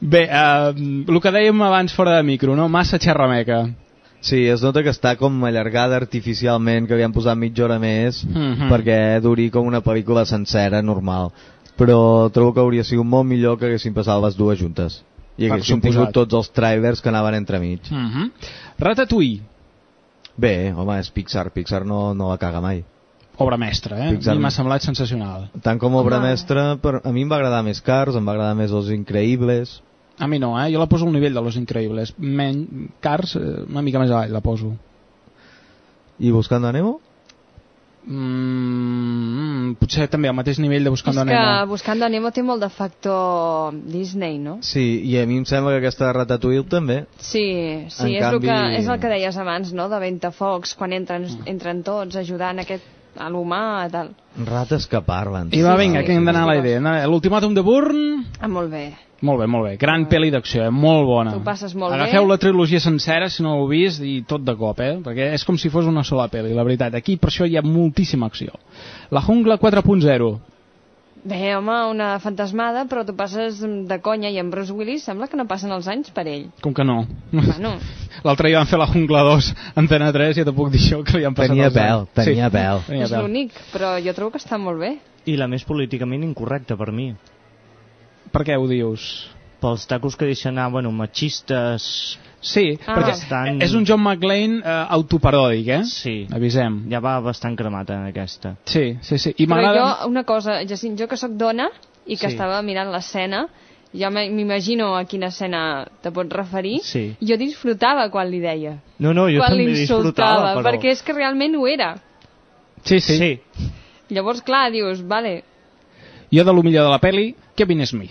Bé, eh, el que dèiem abans fora de micro, no? Massa xerrameca. Sí, es nota que està com allargada artificialment, que han posat mitja hora més, Mhm. perquè duri com una pel·lícula sencera, normal. Però trobo que hauria sigut molt millor que haguessin passat les dues juntes. I suposat. tingut tots els trailers que anaven entremig. Mm -hmm. Ratatouille, Bé, home, és Pixar. Pixar no, no la caga mai. obra mestra, eh? Pixar- I m'ha semblat sensacional. Tant com obra Home. mestra, per, a mi em va agradar més Cars, em va agradar més Els Increïbles... A mi no, eh? Jo la poso al nivell de Los Increïbles. Men... Cars, eh, una mica més avall la poso. I Buscando a Nemo? Mm, potser també al mateix nivell de Buscando és a que Nemo. Buscando a Nemo té molt de factor Disney, no? Sí, i a mi em sembla que aquesta de Ratatouille també. Sí, sí En és, el canvi- que, és el que deies abans, no?, de Ventafocs, quan entren, entren tots ajudant aquest, a l'humà i tal. Rates que parlen. I va, Sí, vinga, sí, que hem d'anar a la idea. L'ultimàtum de Bourne... Ah, molt bé. Molt bé, molt bé. Gran pel·li d'acció, eh? molt bona. T'ho passes molt Agafeu bé. la trilogia sencera, si no ho heu vist, i tot de cop, eh? Perquè és com si fos una sola pel·li, la veritat. Aquí, per això, hi ha moltíssima acció. La Jungla 4.0. Bé, home, una fantasmada, però tu passes de conya i en Bruce Willis sembla que no passen els anys per ell. Com que no? Bueno, L'altre dia van fer la Jungla 2, Antena 3, i ja te puc dir això, que li han passat Tenia els anys. pèl, tenia pèl. Tenia és pèl. l'únic, però jo trobo que està molt bé. I la més políticament incorrecta per mi. Per què ho dius? Pels tacos que deixen anar, bueno, machistes... Sí, Ah. perquè Bastant- és un John McClane eh, autoparòdic, eh? Sí. Avisem. Ja va bastant cremat en aquesta. Sí, sí, sí. I Però jo, una cosa, Jacint, jo que sóc dona i que Sí. estava mirant l'escena, jo me- m'imagino a quina escena te pots referir, Sí. jo disfrutava quan li deia. No, no, jo quan també disfrutava, però... perquè és que realment ho era. Sí, sí, Sí. Llavors, clar, dius, vale, Jo de lo millor de la pel·li, Kevin Smith.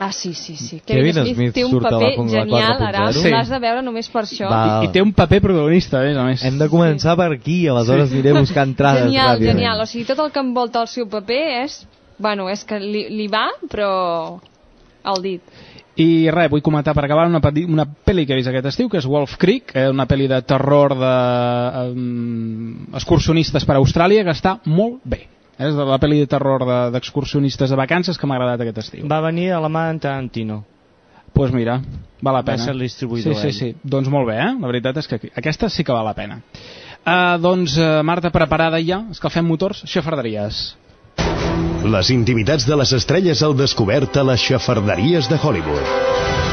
Ah, sí, sí, sí. Kevin Kevin Smith, Smith té un paper genial, 4.0. ara. Sí. L'has de veure només per això. Va. I té un paper protagonista, a més a més. Hem de començar per aquí, aleshores aniré a buscar entrades Genial, ràpidament. genial. O sigui, tot el que envolta el seu paper és... Bueno, és que li, li va, però al dit. I res, vull comentar per acabar una, una pel·li que he vist aquest estiu, que és Wolf Creek, eh, una pel·li de terror de um, excursionistes per a Austràlia, que està molt bé. És de la pel·li de terror de- d'excursionistes de, vacances que m'ha agradat aquest estiu. Va venir a la mà d'en Tarantino. Doncs pues mira, val la Va pena. ser el distribuïdor, Sí, sí, ell. sí. Doncs molt bé, eh? La veritat és que aquesta sí que val la pena. Uh, doncs, uh, Marta, preparada ja? Escalfem motors? Xafarderies. Les intimitats de les estrelles al descobert a les xafarderies de Hollywood.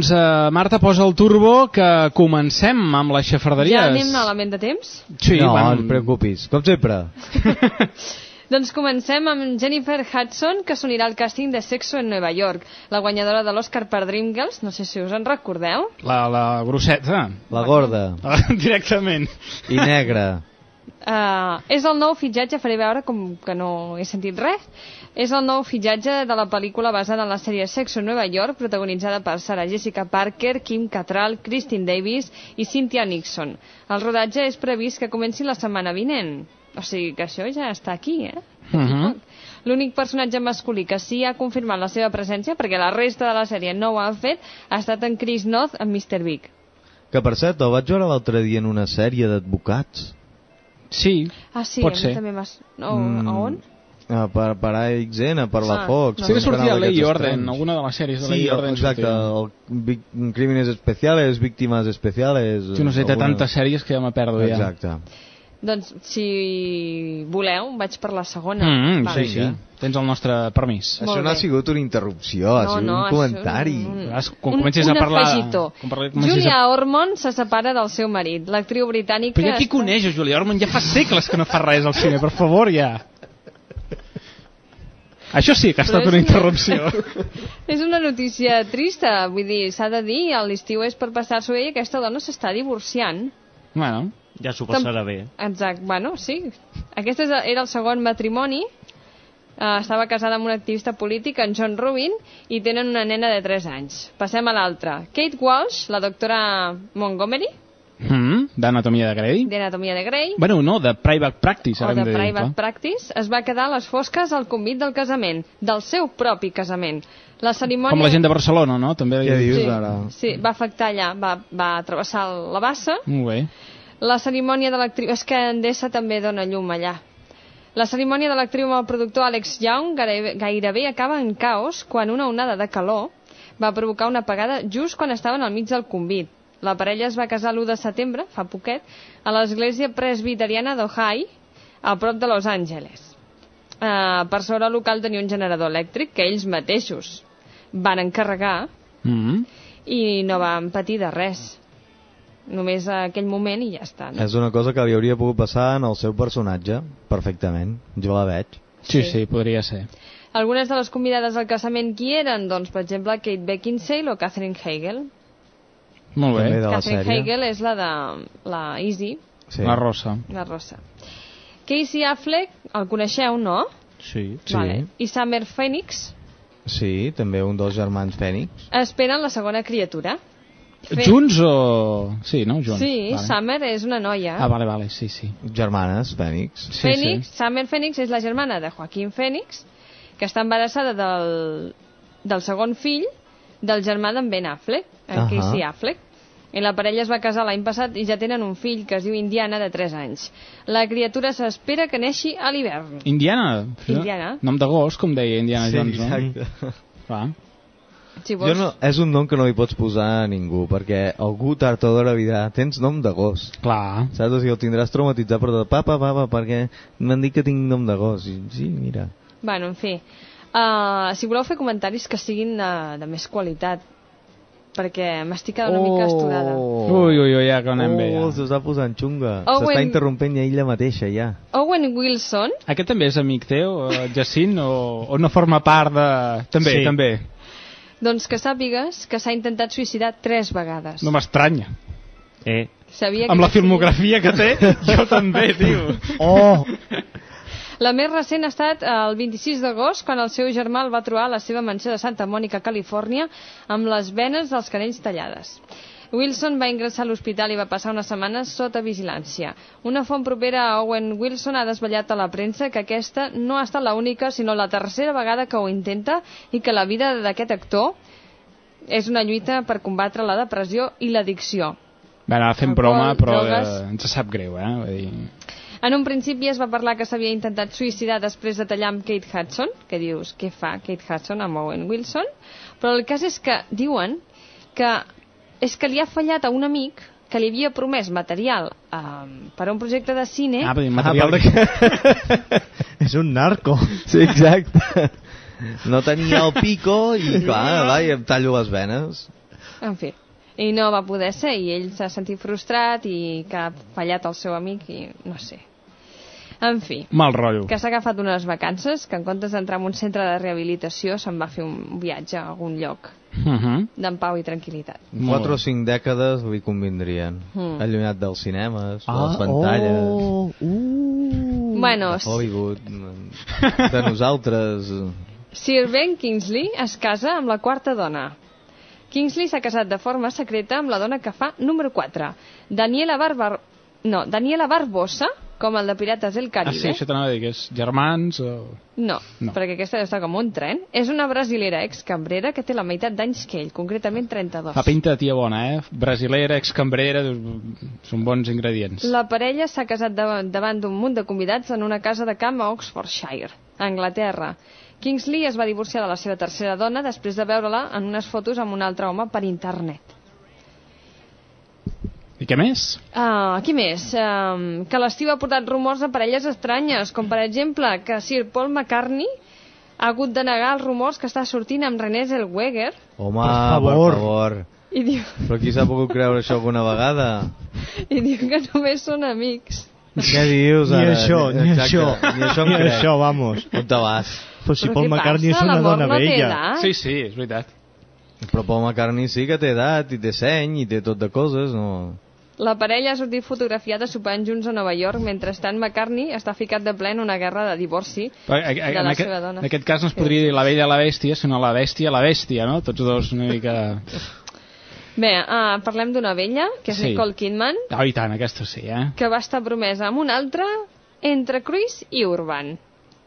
Doncs, uh, Marta, posa el turbo que comencem amb les xafarderies. Ja anem malament de temps? Sí, no, bueno, no et preocupis, com sempre. Doncs comencem amb Jennifer Hudson, que s'unirà al càsting de Sexo en Nova York, la guanyadora de l'Oscar per Dreamgirls, no sé si us en recordeu. La, la grosseta. La gorda. Directament. I negra. Uh, és el nou fitxatge, faré veure com que no he sentit res, és el nou fitxatge de la pel·lícula basada en la sèrie Sexo en Nova York, protagonitzada per Sarah Jessica Parker, Kim Cattrall, Christine Davis i Cynthia Nixon. El rodatge és previst que comenci la setmana vinent. O sigui que això ja està aquí, eh? Mhm. L'únic personatge masculí que sí ha confirmat la seva presència, perquè la resta de la sèrie no ho han fet, ha estat en Chris Noth amb Mr. Big. Que per cert, el vaig veure l'altre dia en una sèrie d'advocats. Sí, Ah, sí, Pot a ser. també m'has... No, A on? Ah, per, per AXN, per la Ah, Fox. no. sí que un sortia Ley Orden, alguna de les sèries de Sí, Ley Orden exacte, sortia. el, vic- crímenes especiales, víctimes especiales... Sí, no sé, té alguna- tantes sèries que ja me perdo ja. Exacte. Doncs, si voleu, vaig per la segona. Mm, Va. sí, sí, tens el nostre permís. Molt Això no ha bé. sigut una interrupció, ha sigut un ha comentari. un-? Quan un- un a parlar- afegitó. Julia Ormond se separa del seu marit. L'actriu britànica... Però ja qui està- coneix a Julia Ormond? Ja fa segles que no fa res al cine, per favor, ja. Això sí que ha estat una- interrupció. És una notícia trista, vull dir, s'ha de dir, l'estiu és per passar-s'ho bé i aquesta dona s'està divorciant. bueno, Ja s'ho passarà bé. Exacte, bueno, sí. Aquest era el segon matrimoni. Uh, estava casada amb un activista polític, en John Rubin, i tenen una nena de 3 anys. Passem a l'altra. Kate Walsh, la doctora Montgomery, mm, d'Anatomia de Grey? d'Anatomia de Grey, Bueno, no, de Private Practice, o de de dir. Private clar. Practice, es va quedar a les fosques al convit del casament, del seu propi casament. La cerimònia... Com la gent de Barcelona, no? També Què dius sí, ara? Sí, va afectar allà, va, va travessar la bassa. Molt bé. La cerimònia de l'actriu... És que Endesa també dona llum allà. La cerimònia de l'actriu amb el productor Alex Young gairebé, acaba en caos quan una onada de calor va provocar una apagada just quan estaven al mig del convit. La parella es va casar l'1 de setembre, fa poquet, a l'església presbiteriana d'Ojai, a prop de Los Angeles. Uh, per sobre el local tenia un generador elèctric que ells mateixos van encarregar Mm -hmm. i no van patir de res. Només a aquell moment i ja està. No? És una cosa que li hauria pogut passar en el seu personatge, perfectament. Jo la veig. Sí, Sí. sí, podria ser. Algunes de les convidades al casament qui eren? Doncs, per exemple, Kate Beckinsale o Catherine Hegel. Molt bé. També de la Catherine sèrie. Hegel és la de la Easy, Sí. La rosa. la rossa. Casey Affleck, el coneixeu, no? Sí. Sí. Vale. I Summer Phoenix Sí, també un dels germans Fènix. esperen la segona criatura. Fe- Junts o... Sí, no? Junts. Sí, vale. Summer és una noia. Ah, vale, vale, sí, sí. Germanes, Fènix. sí Phoenix, sí. Summer Phoenix és la germana de Joaquín Phoenix, que està embarassada del, del segon fill del germà d'en Ben Affleck, en Ahà. Casey Affleck. I la parella es va casar l'any passat i ja tenen un fill que es diu Indiana de 3 anys. La criatura s'espera que neixi a l'hivern. Indiana. Indiana. Nom de gos, com deia Indiana Sí, Jones, no? exacte. Clar. Si Jo vols, no, és un nom que no li pots posar a ningú, perquè algú tard o d'hora dirà, tens nom de gos. Clar. Saps? O sigui, el tindràs traumatitzat per tot. Papa, papa, perquè m'han dit que tinc nom de gos. I, sí, mira. Bueno, en fi. Uh, si voleu fer comentaris que siguin de, de més qualitat, perquè m'estic quedant una mica esturada. Ui, ui, ui, ja que anem bé, Oh, ja. s'està posant xunga. Owen- S'està interrompent ja ella mateixa, ja. Owen Wilson, Aquest també és amic teu, eh, Jacint, o, o no forma part de... També, Sí. també. Doncs que sàpigues que s'ha intentat suïcidar tres vegades. No m'estranya. Eh. Sabia que Amb la filmografia que té, jo també, tio. Oh! La més recent ha estat el 26 d'agost, quan el seu germà el va trobar a la seva mansió de Santa Mònica, Califòrnia, amb les venes dels canells tallades. Wilson va ingressar a l'hospital i va passar unes setmanes sota vigilància. Una font propera a Owen Wilson ha desvetllat a la premsa que aquesta no ha estat l'única, sinó la tercera vegada que ho intenta i que la vida d'aquest actor és una lluita per combatre la depressió i l'addicció. Anar fent Alcohol, broma, però eh, drogues. ens sap greu, eh? Vull dir... En un principi es va parlar que s'havia intentat suïcidar després de tallar amb Kate Hudson, que dius, què fa Kate Hudson amb Owen Wilson? Però el cas és que diuen que és que li ha fallat a un amic que li havia promès material um, per a un projecte de cine Ah, dir, material de... És un narco. Sí, exacte. No tenia el pico i, clar, va, i em tallo les venes. En fi, i no va poder ser, i ell s'ha sentit frustrat i que ha fallat el seu amic i no sé. En fi, Mal rotllo. que s'ha agafat unes vacances, que en comptes d'entrar en un centre de rehabilitació se'n va fer un viatge a algun lloc Uh -huh. d'en pau i tranquil·litat. Quatre o cinc dècades li convindrien. Mm. Allunyat dels cinemes, de les pantalles, Oh, uh. Bueno, de Hollywood, de nosaltres... Sir Ben Kingsley es casa amb la quarta dona. Kingsley s'ha casat de forma secreta amb la dona que fa número 4, Daniela Barbar... No, Daniela Barbosa, com el de Pirates del Ah, Caribe. sí, això t'anava a dir, que és germans o... No, No. perquè aquesta deu estar com un tren. És una brasilera excambrera que té la meitat d'anys que ell, concretament 32. Fa pinta de tia bona, eh? Brasilera, excambrera, són bons ingredients. La parella s'ha casat davant, davant d'un munt de convidats en una casa de camp a Oxfordshire, a Anglaterra. Kingsley es va divorciar de la seva tercera dona després de veure-la en unes fotos amb un altre home per internet. I què més? Uh, qui més? Uh, que l'estiu ha portat rumors de parelles estranyes, com per exemple que Sir Paul McCartney ha hagut de negar els rumors que està sortint amb René Zellweger Home, Per per favor. favor. i diu, Però qui s'ha pogut creure això alguna vegada? i diu que només són amics. Què dius Ni ara? això, ni Exacte, això. Ni això Ni això, vamos. On te vas? Però si Però Paul què McCartney és passa? una L'amor dona no vella. Sí, sí, és veritat. Però Paul McCartney sí que té edat, i té seny, i té tot de coses, no... La parella ha sortit fotografiada sopant junts a Nova York, mentrestant McCartney està ficat de ple en una guerra de divorci Però, a, a, de la aquest, seva dona. en aquest cas no es podria dir la vella a la bèstia, sinó la bèstia a la bèstia, no? Tots dos una mica... Bé, uh, parlem d'una vella, que és Sí. Nicole Kidman, Oh, i tant, aquesta sí, eh? que va estar promesa amb un altre entre Cruise i Urban.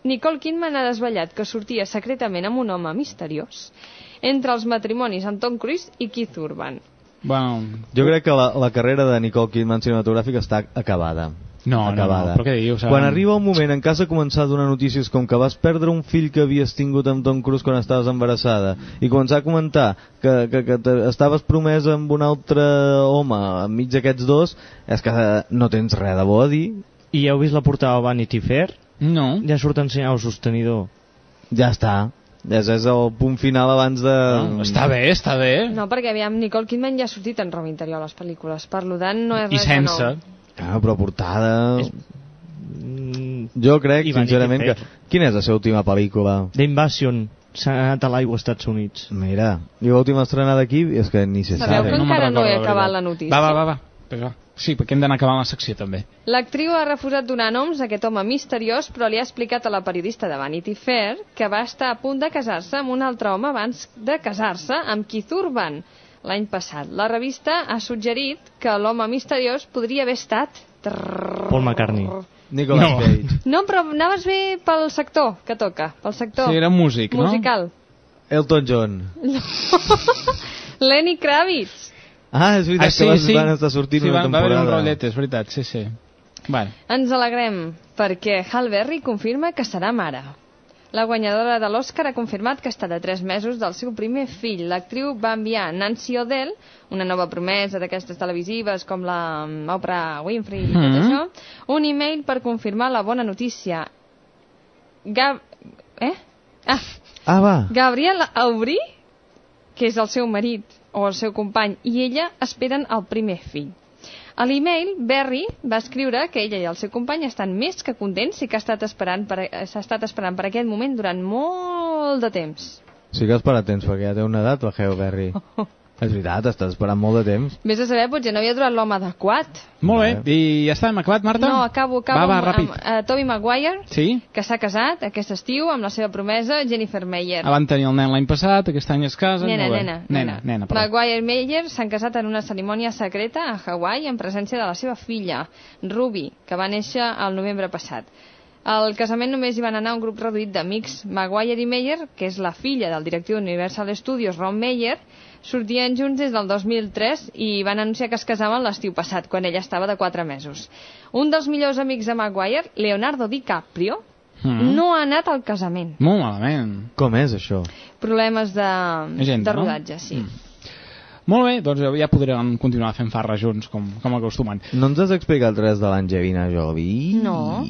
Nicole Kidman ha desvetllat que sortia secretament amb un home misteriós entre els matrimonis amb Tom Cruise i Keith Urban. Bueno, Jo crec que la, la carrera de Nicole Kidman cinematogràfica està acabada. no, no, no, acabada. però què dius? Quan Eh? arriba un moment en què has de començar a donar notícies com que vas perdre un fill que havies tingut amb Tom Cruise quan estaves embarassada i començar a comentar que, que, que estaves promesa amb un altre home enmig d'aquests dos, és que no tens res de bo a dir, I heu vist la portada de Vanity Fair? No. Ja surt ensenyant el sostenidor. ja està. És, és el punt final abans de... No, està bé, està bé. No, perquè aviam, Nicole Kidman ja ha sortit en roba interior a les pel·lícules, per tant no és I res sense. de nou. Ah, però portada... És- Mm, Jo crec, I sincerament, que... Quina és la seva última pel·lícula? The Invasion s'ha anat a l'aigua als Estats Units. Mira, i l'última estrenada aquí és que ni se Sabeu sabe. que No encara no he acabat la notícia. Va, va, va, va. Va. Sí, perquè hem d'anar acabant la secció també. L'actriu ha refusat donar noms a aquest home misteriós, però li ha explicat a la periodista de Vanity Fair que va estar a punt de casar-se amb un altre home abans de casar-se amb Keith Urban l'any passat. La revista ha suggerit que l'home misteriós podria haver estat... Paul McCartney. Nicolas No. Cage. No, però anaves bé pel sector que toca, pel sector Sí, era músic, no? musical. Elton John. Lenny Kravitz. Ah, és veritat que van, van estar sortint sí, una van, va haver temporada. un rotllet, és veritat, sí, sí. Bueno, Ens alegrem, perquè Hal Berry confirma que serà mare. La guanyadora de l'Oscar ha confirmat que està de 3 mesos del seu primer fill. L'actriu va enviar Nancy O'Dell, una nova promesa d'aquestes televisives com la mm, Oprah Winfrey i tot Mhm. això, un e-mail per confirmar la bona notícia. Gab... Eh? Ah, Ah, va. Gabriel Aubry, que és el seu marit o el seu company, i ella esperen el primer fill. A l'e-mail, Berry va escriure que ella i el seu company estan més que contents i que ha estat esperant per, s'ha estat esperant per aquest moment durant molt de temps. Sí que has parat temps, perquè ja té una edat, la Heo Berry. És veritat, estàs esperant molt de temps. Vés a saber, potser no havia trobat l'home adequat. molt bé. I ja està, hem acabat, Marta? No, acabo, acabo Va, va, amb, ràpid. amb uh, Tobey Maguire, Sí? que s'ha casat aquest estiu amb la seva promesa Jennifer Meyer. Ah, van tenir el nen l'any passat, aquest any es casen. Nena, nena, nena. Nena, perdó. Maguire i Meyer s'han casat en una cerimònia secreta a Hawaii en presència de la seva filla, Ruby, que va néixer al novembre passat. Al casament només hi van anar un grup reduït d'amics. Maguire i Meyer, que és la filla del directiu d'Universal Studios, Ron Meyer, sortien junts des del 2003 i van anunciar que es casaven l'estiu passat, quan ella estava de 4 mesos. Un dels millors amics de Maguire, Leonardo DiCaprio, Mm. no ha anat al casament. Molt malament. Com és, això? Problemes de, Agenda, de no? rodatge, sí. Mm. Molt bé, doncs ja podrem continuar fent farra junts, com, com acostumen. No ens has explicat res de l'Angelina Jolie? No.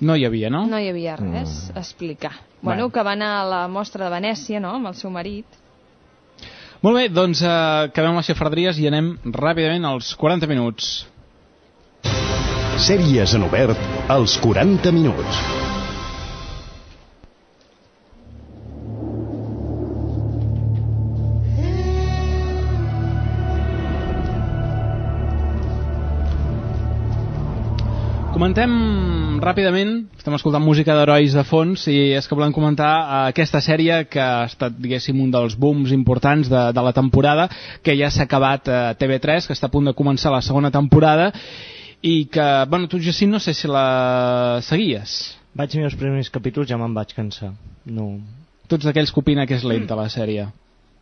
No hi havia, no? No hi havia res a explicar. Bueno, Bueno. que va anar a la mostra de Venècia, no?, amb el seu marit. Molt bé, doncs eh, acabem les xafarderies i anem ràpidament als 40 minuts. Sèries en obert als 40 minuts. Comentem ràpidament, estem escoltant música d'herois de fons i és que volem comentar eh, aquesta sèrie que ha estat, diguéssim, un dels booms importants de, de la temporada, que ja s'ha acabat a TV3, que està a punt de començar la segona temporada i que, bueno, tu Jacint no sé si la seguies. Vaig mirar els primers capítols ja me'n vaig cansar. No, Tu ets d'aquells que opina que és lenta la sèrie.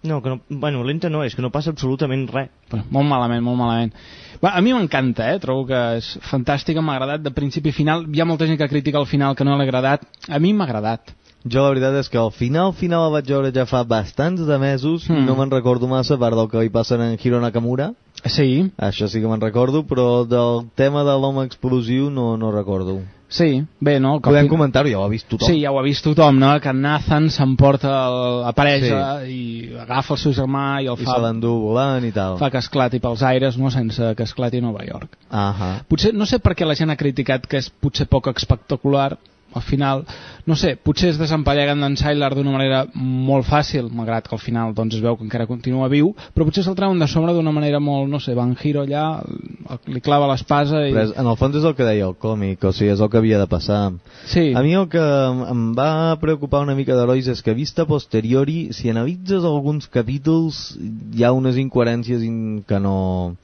No, que no, bueno, lenta no és, que no passa absolutament res. Bueno, molt malament, molt malament. Va, a mi m'encanta, eh? trobo que és fantàstica, m'ha agradat de principi a final. Hi ha molta gent que critica el final que no l'ha agradat. A mi m'ha agradat. Jo la veritat és que al final, final el vaig veure ja fa bastants de mesos Mm. no me'n recordo massa, a part del que li passa a en Hiro Nakamura. Sí, Això sí que me'n recordo, però del tema de l'home explosiu no, no recordo. Sí, bé, no? Al Podem comentar-ho, ja ho ha vist tothom. Sí, ja ho ha vist tothom, no? Que Nathan s'emporta, apareix Sí. eh, i agafa el seu germà i el I fa, se l'endú volant i tal. fa que esclati pels aires, no? Sense que esclati a Nova York. Ahà. Potser, no sé per què la gent ha criticat que és potser poc espectacular, al final no sé, potser es desempalleguen d'en Sylar d'una manera molt fàcil, malgrat que al final doncs, es veu que encara continua viu, però potser se'l treuen de sobre d'una manera molt, no sé, Van Hiro allà, li clava l'espasa i... Però és, en el fons és el que deia el còmic, o sigui, és el que havia de passar. Sí. A mi el que em- va preocupar una mica d'herois és que vista posteriori, si analitzes alguns capítols, hi ha unes incoherències in que no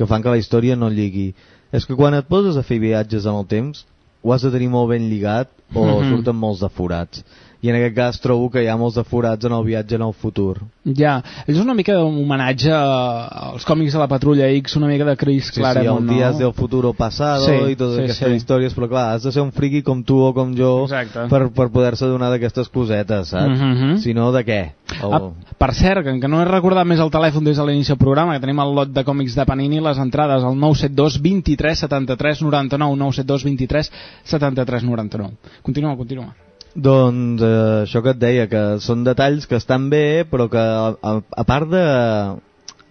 que fan que la història no lligui. És que quan et poses a fer viatges en el temps, ho has de tenir molt ben lligat o Mhm. surten molts de forats. I en aquest cas trobo que hi ha molts de forats en el viatge en el futur. Ja, és una mica d'un homenatge a- als còmics de la Patrulla X, una mica de Chris Sí, sí, Claremont, el no? Días del futuro pasado Sí, i totes sí, aquestes sí. històries, però clar, has de ser un friqui com tu o com jo Exacte. per, per poder-se donar d'aquestes cosetes, saps? Mhm. Si no, de què? O... Ah, per cert, que, que no he recordat més el telèfon des de l'inici del programa, que tenim el lot de còmics de Panini, les entrades al 972 23 73 99, 972 23 73 99. Continua, continua. Doncs eh, això que et deia, que són detalls que estan bé, però que a, a, a part de...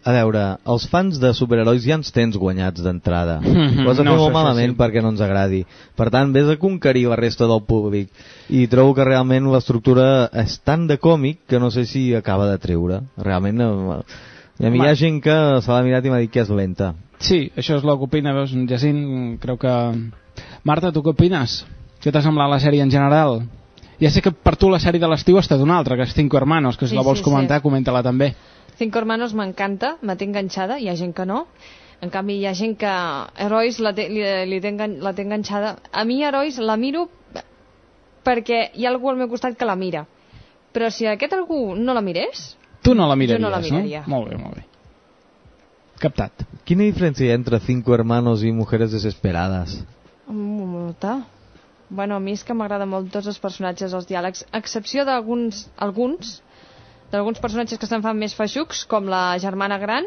A veure, els fans de superherois ja ens tens guanyats d'entrada. Ho has de fer no, molt malament sí. perquè no ens agradi. Per tant, vés a conquerir la resta del públic. I trobo que realment l'estructura és tan de còmic que no sé si acaba de treure. Realment, eh, a mi hi ha gent que se l'ha mirat i m'ha dit que és lenta. Sí, això és el que opina, veus, Jacint, creu que... Marta, tu què opines? Què t'ha semblat la sèrie en general? Ja sé que per tu la sèrie de l'estiu ha estat una altra, que és Cinco Hermanos, que si Sí, la vols sí, comentar, sí. comenta-la també. Cinco Hermanos m'encanta, me té enganxada, hi ha gent que no. En canvi, hi ha gent que Herois la té, li, li té, engan, la té enganxada. A mi Herois la miro perquè hi ha algú al meu costat que la mira. Però si aquest algú no la mirés, Tu no la miraries, no la miraria. no? Molt bé, molt bé. Captat. Quina diferència hi ha entre Cinco Hermanos i Mujeres Desesperades? molta. Bueno, a mi és que m'agrada molt tots els personatges, els diàlegs, a excepció d'alguns alguns d'alguns personatges que se'n fan més feixucs, com la germana gran.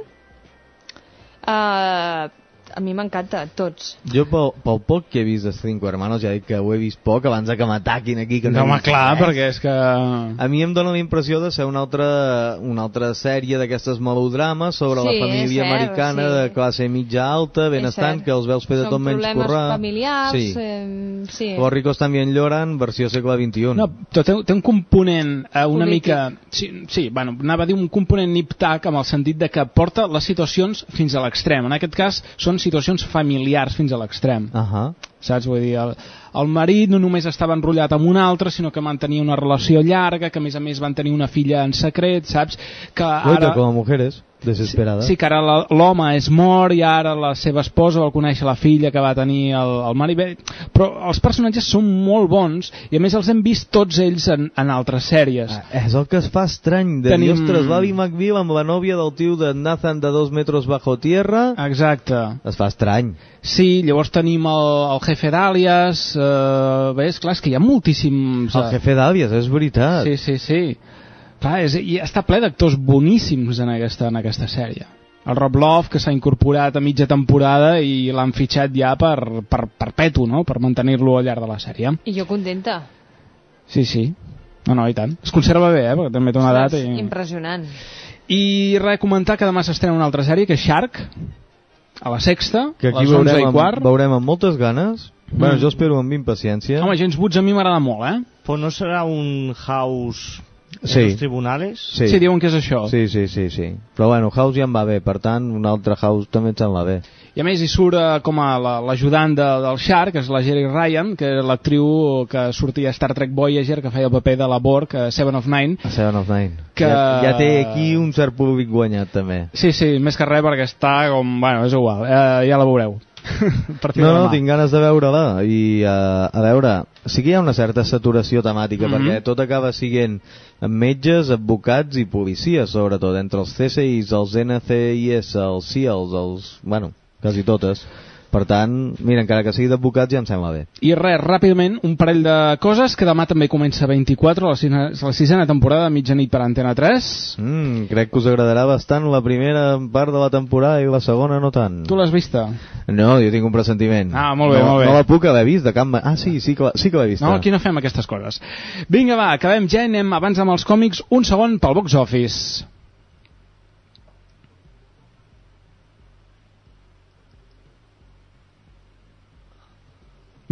Uh, a mi m'encanta, tots. Jo pel, pel poc que he vist de Cinco Hermanos ja dic que ho he vist poc abans de que m'ataquin aquí que No, home, clar, res. perquè és que... A mi em dóna la impressió de ser una altra, una altra sèrie d'aquestes melodrames sobre Sí, la família cert, americana sí. de classe mitja alta, benestant, que els veus fer de Són tot menys problemes currar. familiars, Sí. eh, sí. Los ricos también lloran, versió segle XXI. No, però té, té un component eh, una Polític. mica... Sí, sí, bueno, anava a dir un component nip-tac amb el sentit de que porta les situacions fins a l'extrem. En aquest cas són situacions familiars fins a l'extrem. Ahà. Saps? Vull dir, el, el marit no només estava enrotllat amb un altre, sinó que mantenia una relació llarga, que a més a més van tenir una filla en secret, saps? Que Ara... ara... com a mujeres, desesperades. Sí, que ara l'home és mort i ara la seva esposa vol conèixer la filla que va tenir el, el marit. Bé, Però els personatges són molt bons i a més els hem vist tots ells en, en altres sèries. Ah, és el que es fa estrany, de Tenim- dir, ostres, l'Ali McBeal amb la nòvia del tio de Nathan de dos metres bajo tierra, Exacte. es fa estrany. Sí, llavors tenim el, el jefe d'àlies, eh, bé, és clar, és que hi ha moltíssims... El eh, jefe d'àvies, és veritat. Sí, sí, sí. Clar, és, i està ple d'actors boníssims en aquesta, en aquesta sèrie. El Rob Love, que s'ha incorporat a mitja temporada i l'han fitxat ja per, per perpetu, no?, per mantenir-lo al llarg de la sèrie. I jo contenta. Sí, sí. No, no, i tant. Es conserva bé, eh?, perquè també té una edat. És I, Impressionant. I res, comentar que demà s'estrena una altra sèrie, que és Shark, a la sexta, Que a aquí les 11 veurem i amb, quart. veurem amb moltes ganes. Bueno, Mm. jo espero amb impaciència. Home, James Woods a mi m'agrada molt, eh? Però no serà un house en Sí. els tribunales? Sí. sí, diuen que és això. Sí, sí, sí, sí. Però bueno, House ja em va bé, per tant, un altre House també em sembla bé. I a més hi surt eh, com a la- l'ajudant de, del Shark, que és la Jerry Ryan, que era l'actriu que sortia a Star Trek Voyager, que feia el paper de la Borg, a Seven of Nine. A Seven of Nine. Que- Ja, ja té aquí un cert públic guanyat, també. Sí, sí, més que res perquè està com... Bueno, és igual, eh, ja la veureu. No, no, tinc ganes de veure-la i uh, a veure, sí que hi ha una certa saturació temàtica Mhm. perquè tot acaba siguent amb metges, advocats i policies sobretot, entre els CSIs, els NCIS, els SEALs, els... bueno, quasi totes. Per tant, mira, encara que sigui d'advocats ja em sembla bé. I res, ràpidament, un parell de coses, que demà també comença 24, la sisena, la sisena temporada, mitjanit per Antena 3. Mm, crec que us agradarà bastant la primera part de la temporada i la segona no tant. Tu l'has vista? No, jo tinc un pressentiment. Ah, molt bé, no, molt bé. No la puc haver vist de cap... Ah, sí, sí que, la- sí que l'he vista. No, aquí no fem aquestes coses. Vinga, va, acabem ja anem abans amb els còmics, un segon pel box office.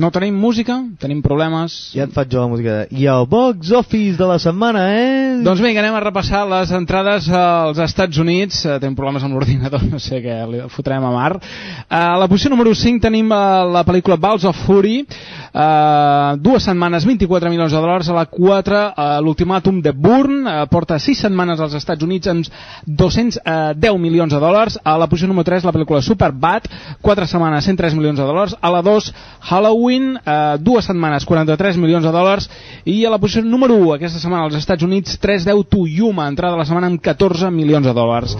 No tenim música, tenim problemes... Ja et faig jo la música. I el box office de la setmana, eh? Doncs vinga, anem a repassar les entrades als Estats Units. Eh, tenim problemes amb l'ordinador, no sé què, li fotrem a mar. Eh, A la posició número 5 tenim eh, la pel·lícula Balls of Fury, eh, dues setmanes, 24 milions de dòlars. A la 4, eh, l'ultimàtum de Bourne, eh, porta 6 setmanes als Estats Units amb 210 milions de dòlars. A la posició número 3, la pel·lícula Superbad, 4 setmanes, 103 milions de dòlars. A la 2, Halloween, eh, dues setmanes, 43 milions de dòlars. I a la posició número 1, aquesta setmana als Estats Units, 310 to Yuma, entrada de la setmana amb 14 milions de dòlars.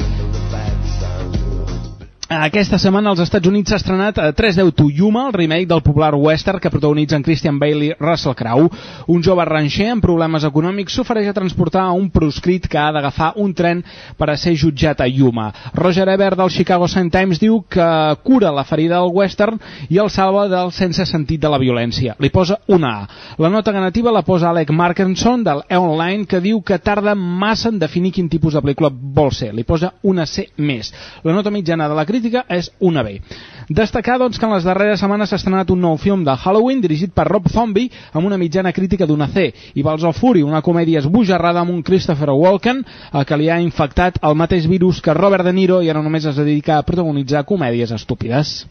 Aquesta setmana als Estats Units s'ha estrenat eh, 310 to Yuma, el remake del popular western que protagonitzen Christian Bale i Russell Crowe. Un jove ranxer amb problemes econòmics s'ofereix a transportar un proscrit que ha d'agafar un tren per a ser jutjat a Yuma. Roger Ebert del Chicago Sun-Times diu que cura la ferida del western i el salva del sense sentit de la violència. Li posa una A. La nota negativa la posa Alec Markinson del E-Online que diu que tarda massa en definir quin tipus de pel·lícula vol ser. Li posa una C més. La nota mitjana de la crítica és una B. Destacar doncs, que en les darreres setmanes s'ha estrenat un nou film de Halloween dirigit per Rob Zombie amb una mitjana crítica d'una C i Balls of Fury, una comèdia esbojarrada amb un Christopher Walken a que li ha infectat el mateix virus que Robert De Niro i ara només es dedica a protagonitzar comèdies estúpides.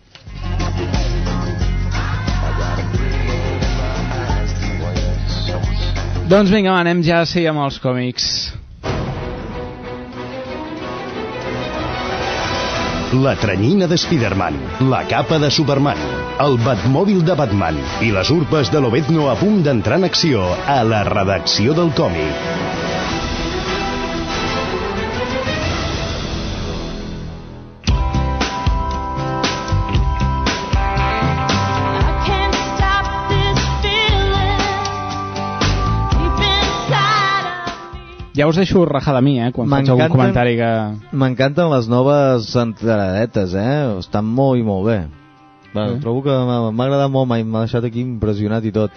Doncs vinga, anem ja sí amb els còmics. La tranyina de Spider-Man, la capa de Superman, el Batmòbil de Batman i les urpes de Lobezno a punt d'entrar en acció a la redacció del còmic. Ja us deixo rajar de mi, eh, quan faig algun comentari que... M'encanten les noves entradetes, eh? Estan molt i molt bé. Bueno, Eh? Trobo que m'ha agradat molt, m'ha deixat aquí impressionat i tot.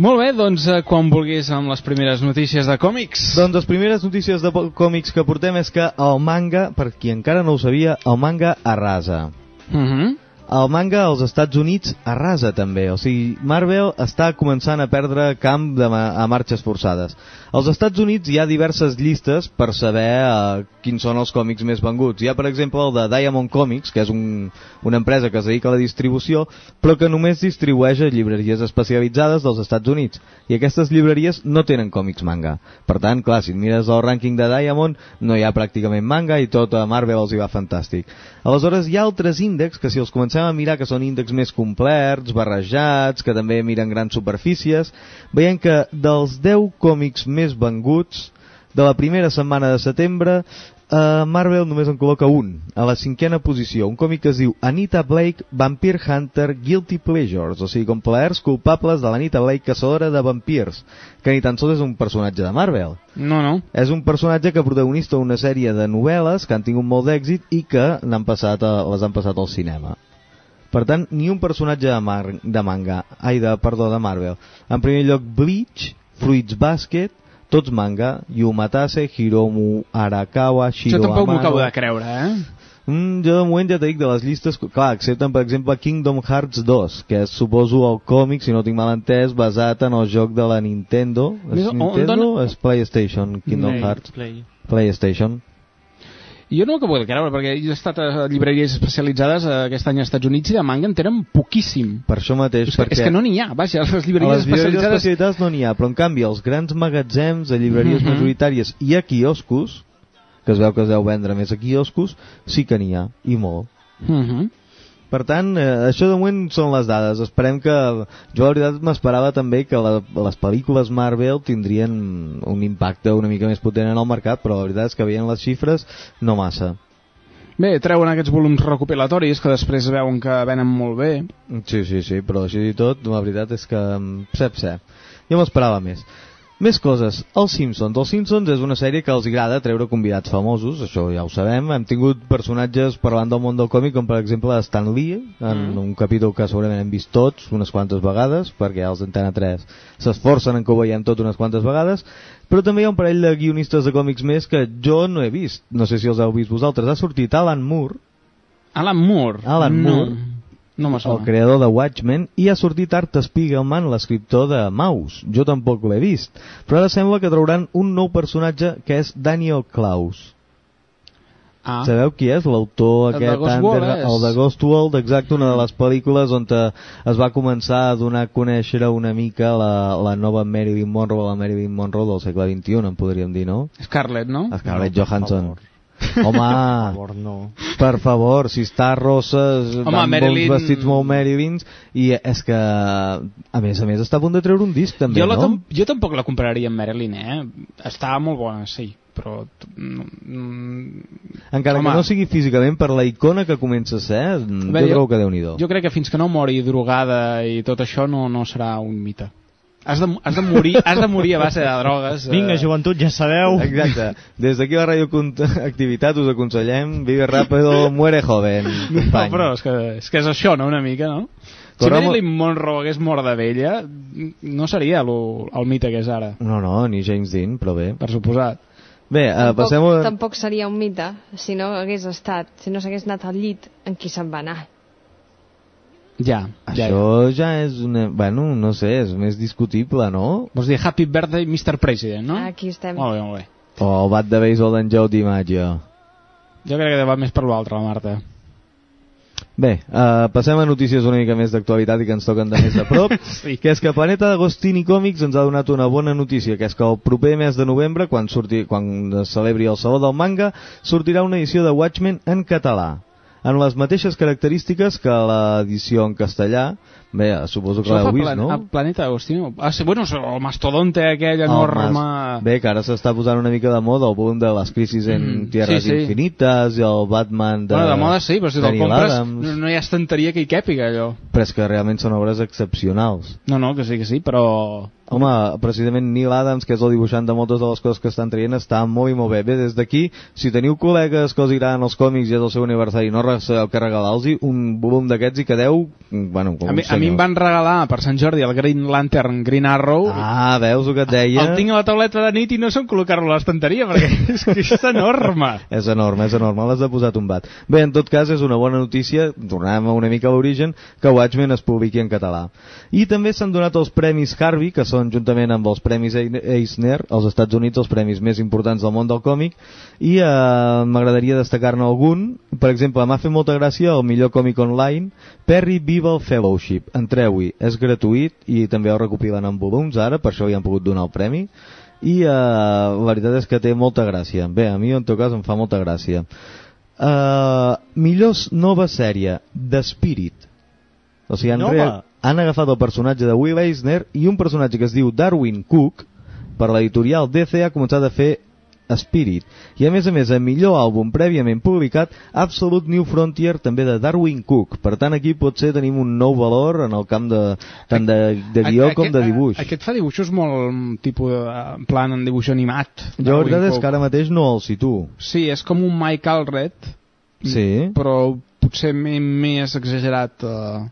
Molt bé, doncs eh, quan vulguis amb les primeres notícies de còmics. Doncs les primeres notícies de còmics que portem és que el manga, per qui encara no ho sabia, el manga arrasa. Uh -huh. El manga als Estats Units arrasa també, o sigui, Marvel està començant a perdre camp de a marxes forçades. Als Estats Units hi ha diverses llistes per saber uh, quins són els còmics més venguts. Hi ha, per exemple, el de Diamond Comics, que és un, una empresa que es dedica a la distribució, però que només distribueix a llibreries especialitzades dels Estats Units. I aquestes llibreries no tenen còmics manga. Per tant, clar, si mires el rànquing de Diamond, no hi ha pràcticament manga i tot a Marvel els hi va fantàstic. Aleshores, hi ha altres índexs que si els comencem a mirar que són índexs més complets, barrejats, que també miren grans superfícies, veiem que dels 10 còmics més venguts de la primera setmana de setembre, eh, Marvel només en col·loca un, a la cinquena posició, un còmic que es diu Anita Blake Vampire Hunter Guilty Pleasures, o sigui, com plaers culpables de l'Anita Blake, caçadora de vampirs, que ni tan sols és un personatge de Marvel. No, no. És un personatge que protagonista una sèrie de novel·les que han tingut molt d'èxit i que n'han passat a, les han passat al cinema. Per tant, ni un personatge de, mar, de manga, ai, de, perdó, de Marvel. En primer lloc, Bleach, Fruits Basket, tots manga, Yumatase, Hiromu Arakawa, Shiro Això tampoc m'ho acabo de creure, eh? Mm, jo de moment ja t'he dit de les llistes, clar, excepten per exemple Kingdom Hearts 2, que és suposo el còmic, si no tinc mal entès, basat en el joc de la Nintendo. És Nintendo? dona- És PlayStation, Kingdom Play, Hearts. Play. PlayStation. Jo no acabo de creure, perquè he estat a llibreries especialitzades eh, aquest any als Estats Units i de manga en tenen poquíssim. Per això mateix, És que, perquè és que no n'hi ha, vaja, les a llibreries les llibreries especialitzades... especialitzades no n'hi ha, però en canvi els grans magatzems de llibreries Mhm. majoritàries i a quioscos, que es veu que es deu vendre més a quioscos, sí que n'hi ha, i molt. -huh. Per tant, eh, això de moment són les dades. Esperem que... Jo la veritat m'esperava també que la, les pel·lícules Marvel tindrien un impacte una mica més potent en el mercat, però la veritat és que veient les xifres, no massa. Bé, treuen aquests volums recopilatoris que després veuen que venen molt bé. Sí, sí, sí, però així i tot, la veritat és que... mm, Psep, psep. Jo m'esperava més. Més coses. Els Simpsons. Els Simpsons és una sèrie que els agrada treure convidats famosos, això ja ho sabem. Hem tingut personatges parlant del món del còmic, com per exemple Stan Lee, en Mm. un capítol que segurament hem vist tots unes quantes vegades, perquè els d'Antena 3 s'esforcen en que ho veiem tot unes quantes vegades, però també hi ha un parell de guionistes de còmics més que jo no he vist. No sé si els heu vist vosaltres. Ha sortit Alan Moore, Alan Moore. Alan no. Moore, No el creador de Watchmen, i ha sortit Art Spiegelman, l'escriptor de Maus. Jo tampoc l'he vist. Però ara sembla que trauran un nou personatge que és Daniel Klaus. Ah, Sabeu qui és l'autor El de aquest? Ghost under- és. el de Ghost World, exacte, una de les pel·lícules on te, es va començar a donar a conèixer una mica la, la nova Marilyn Monroe, la Marilyn Monroe del segle XXI, en podríem dir, no? Scarlett, no? Scarlett No, Johansson. favor. Home, Per favor, no. per favor, si està rossa, Home, amb Marilyn- uns vestits molt Marilyns, i és que, a més a més, està a punt de treure un disc, també, jo, la no? tam jo tampoc la compraria amb Marilyn, eh? Està molt bona, sí, però... mm, Encara Home. que no sigui físicament per la icona que comença a ser, jo Bé, jo- trobo que déu-n'hi-do. Jo crec que fins que no mori drogada i tot això no, no serà un mite. Has de, has de, morir, has de morir a base de drogues. Vinga, eh, joventut, ja sabeu. Exacte. Des d'aquí a la Ràdio Cont- Activitat us aconsellem Vive rápido, muere joven. No, però és que, és que és això, no?, una mica, no? Si Corre Marilyn Monroe hagués mort de vella, no seria lo, el mite que és ara, No, no, ni James Dean, però bé. per suposat. Bé, uh, Tampoc, passem tampoc seria un mite si no hagués estat, si no s'hagués anat al llit en qui se'n va anar. Ja, ja, ja. Això ja és una... Bueno, no sé, és més discutible, no? Vols dir Happy Birthday, Mr. President, no? Aquí estem. Molt bé, molt bé. O el bat de béisbol d'en Joe DiMaggio. Jo crec que va més per l'altre, la Marta. Bé, uh, passem a notícies una mica més d'actualitat i que ens toquen de més de prop, Sí. que és que Planeta d'Agostini Còmics ens ha donat una bona notícia, que és que el proper mes de novembre, quan, surti, quan es celebri el Saló del Manga, sortirà una edició de Watchmen en català, amb les mateixes característiques que l'edició en castellà. Bé, suposo que l'heu vist, plan no? a Planeta Agostino. Ah, sí, bueno, el mastodonte aquell enorme... mas- Bé, que ara s'està posant una mica de moda el volum de les crisis en Mm, Tierras sí, sí. Infinites i el Batman de... bueno, de moda sí, però si te'l compres Adams. no, no hi ha estanteria que hi càpiga, allò. Però és que realment són obres excepcionals. No, no, que sí, que sí, però... Home, precisament Neil Adams, que és el dibuixant de moltes de les coses que estan traient, està molt i molt bé. Bé, des d'aquí, si teniu col·legues que els agraden els còmics i és el seu aniversari no sabeu què regalar-los, un volum d'aquests i quedeu, bueno, com A mi, a mi em senyors. van regalar per Sant Jordi el Green Lantern Green Arrow Ah, veus el que et deia? el tinc a la tauleta de nit i no sé on col·locar-lo a l'estanteria perquè és que és enorme És enorme, és enorme, l'has de posar tombat. Bé, en tot cas, és una bona notícia, tornem a una mica a l'origen, que Watchmen es publiqui en català. I també s'han donat els Premis Harvey, que són juntament amb els Premis Eisner, als Estats Units, els premis més importants del món del còmic, i eh, m'agradaria destacar-ne algun. Per exemple, m'ha fet molta gràcia el millor còmic online, Perry Beagle Fellowship. Entreu-hi, és gratuït i també el recopilen en volums ara, per això li han pogut donar el premi. I eh, la veritat és que té molta gràcia. Bé, a mi en tot cas em fa molta gràcia. Uh, millor nova sèrie The Spirit. O sigui, han, rea- han agafat el personatge de Will Eisner i un personatge que es diu Darwin Cook per l'editorial DC ha començat a fer Spirit i a més a més a millor àlbum prèviament publicat Absolute New Frontier també de Darwin Cook per tant aquí potser tenim un nou valor en el camp de, tant de, de guió Aquest- com de dibuix Aquest fa dibuixos molt tipus de, en plan en dibuix animat. Jo la veritat és que ara mateix no el situo. Sí, és com un Mike Allred, Sí. però potser més exagerat. Eh...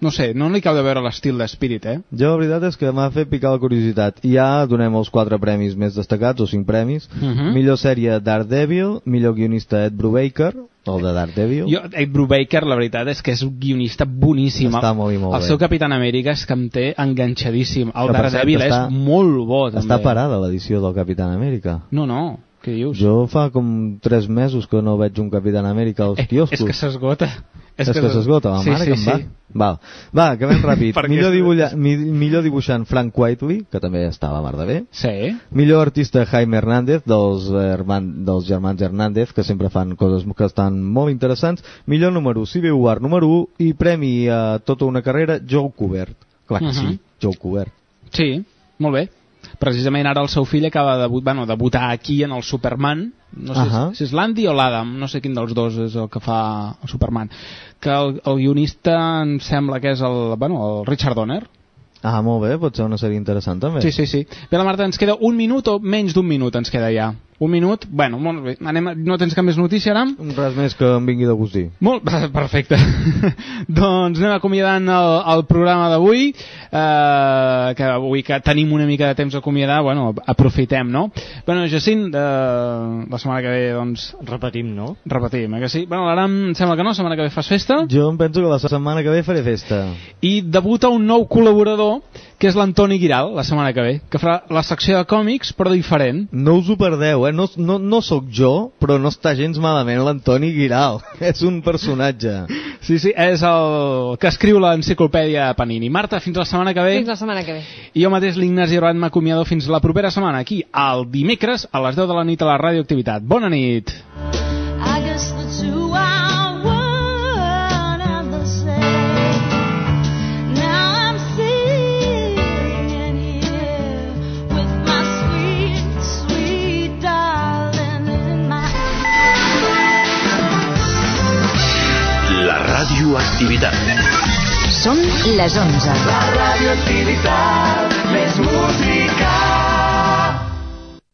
No sé, no li acabo de veure l'estil d'Spirit, eh? Jo la veritat és que m'ha fet picar la curiositat. I ja donem els quatre premis més destacats, o cinc premis. Uh -huh. Millor sèrie Daredevil, millor guionista Ed Brubaker, el de Daredevil. Jo, Ed Brubaker, la veritat és que és un guionista boníssim. Està molt i molt el bé. seu Capitán Amèrica és que em té enganxadíssim. El Que, Daredevil està- és molt bo, també. Està parada l'edició del Capitán Amèrica. No, no, què dius? Jo fa com tres mesos que no veig un Capitán Amèrica als eh, quioscos. és que s'esgota. És, és que s'esgota, la sí, mare sí, que em va. sí. Val. Va, acabem ràpid. Millor, dibulla, mi, millor dibuixant Frank Whiteley, que també està a la mar de bé. Sí. Millor artista Jaime Hernández dels, herman, dels germans Hernández que sempre fan coses que estan molt interessants millor número Civil War número 1 i premi a tota una carrera Joe Cubert clar que Mhm. sí, Joe Cubert Sí, molt bé. Precisament ara el seu fill acaba de debut, bueno, debutar aquí en el Superman. No sé Ahà. si, si és l'Andy o l'Adam, no sé quin dels dos és el que fa el Superman. Que el, el guionista em sembla que és el, bueno, el Richard Donner. ah molt bé, pot ser una sèrie interessant també Sí, sí, sí. Bé, la Marta, ens queda un minut o menys d'un minut ens queda ja. Un minut? Bueno, molt bé. Anem a... No tens cap més notícia, Aram? Res més que em vingui de gust dir. Molt, perfecte. doncs anem acomiadant el, el programa d'avui, eh, que avui que tenim una mica de temps d'acomiadar, bueno, aprofitem, no? Bueno, Jacint, eh, la setmana que ve, doncs... Repetim, no? Repetim, eh que sí? Bueno, l'Aram em sembla que no, la setmana que ve fas festa. Jo em penso que la setmana que ve faré festa. I debuta un nou col·laborador, que és l'Antoni Giral, la setmana que ve, que farà la secció de còmics, però diferent. No us ho perdeu, eh? No, no, no sóc jo, però no està gens malament l'Antoni Giral. és un personatge. Sí, sí, és el que escriu l'enciclopèdia Panini. Marta, fins la setmana que ve. Fins la setmana que ve. I jo mateix, l'Ignasi Arbat, m'acomiado fins la propera setmana, aquí, el dimecres, a les 10 de la nit a la radioactivitat. Bona nit! I guess the two are radioactivitat. Són les 11. La radioactivitat, més música.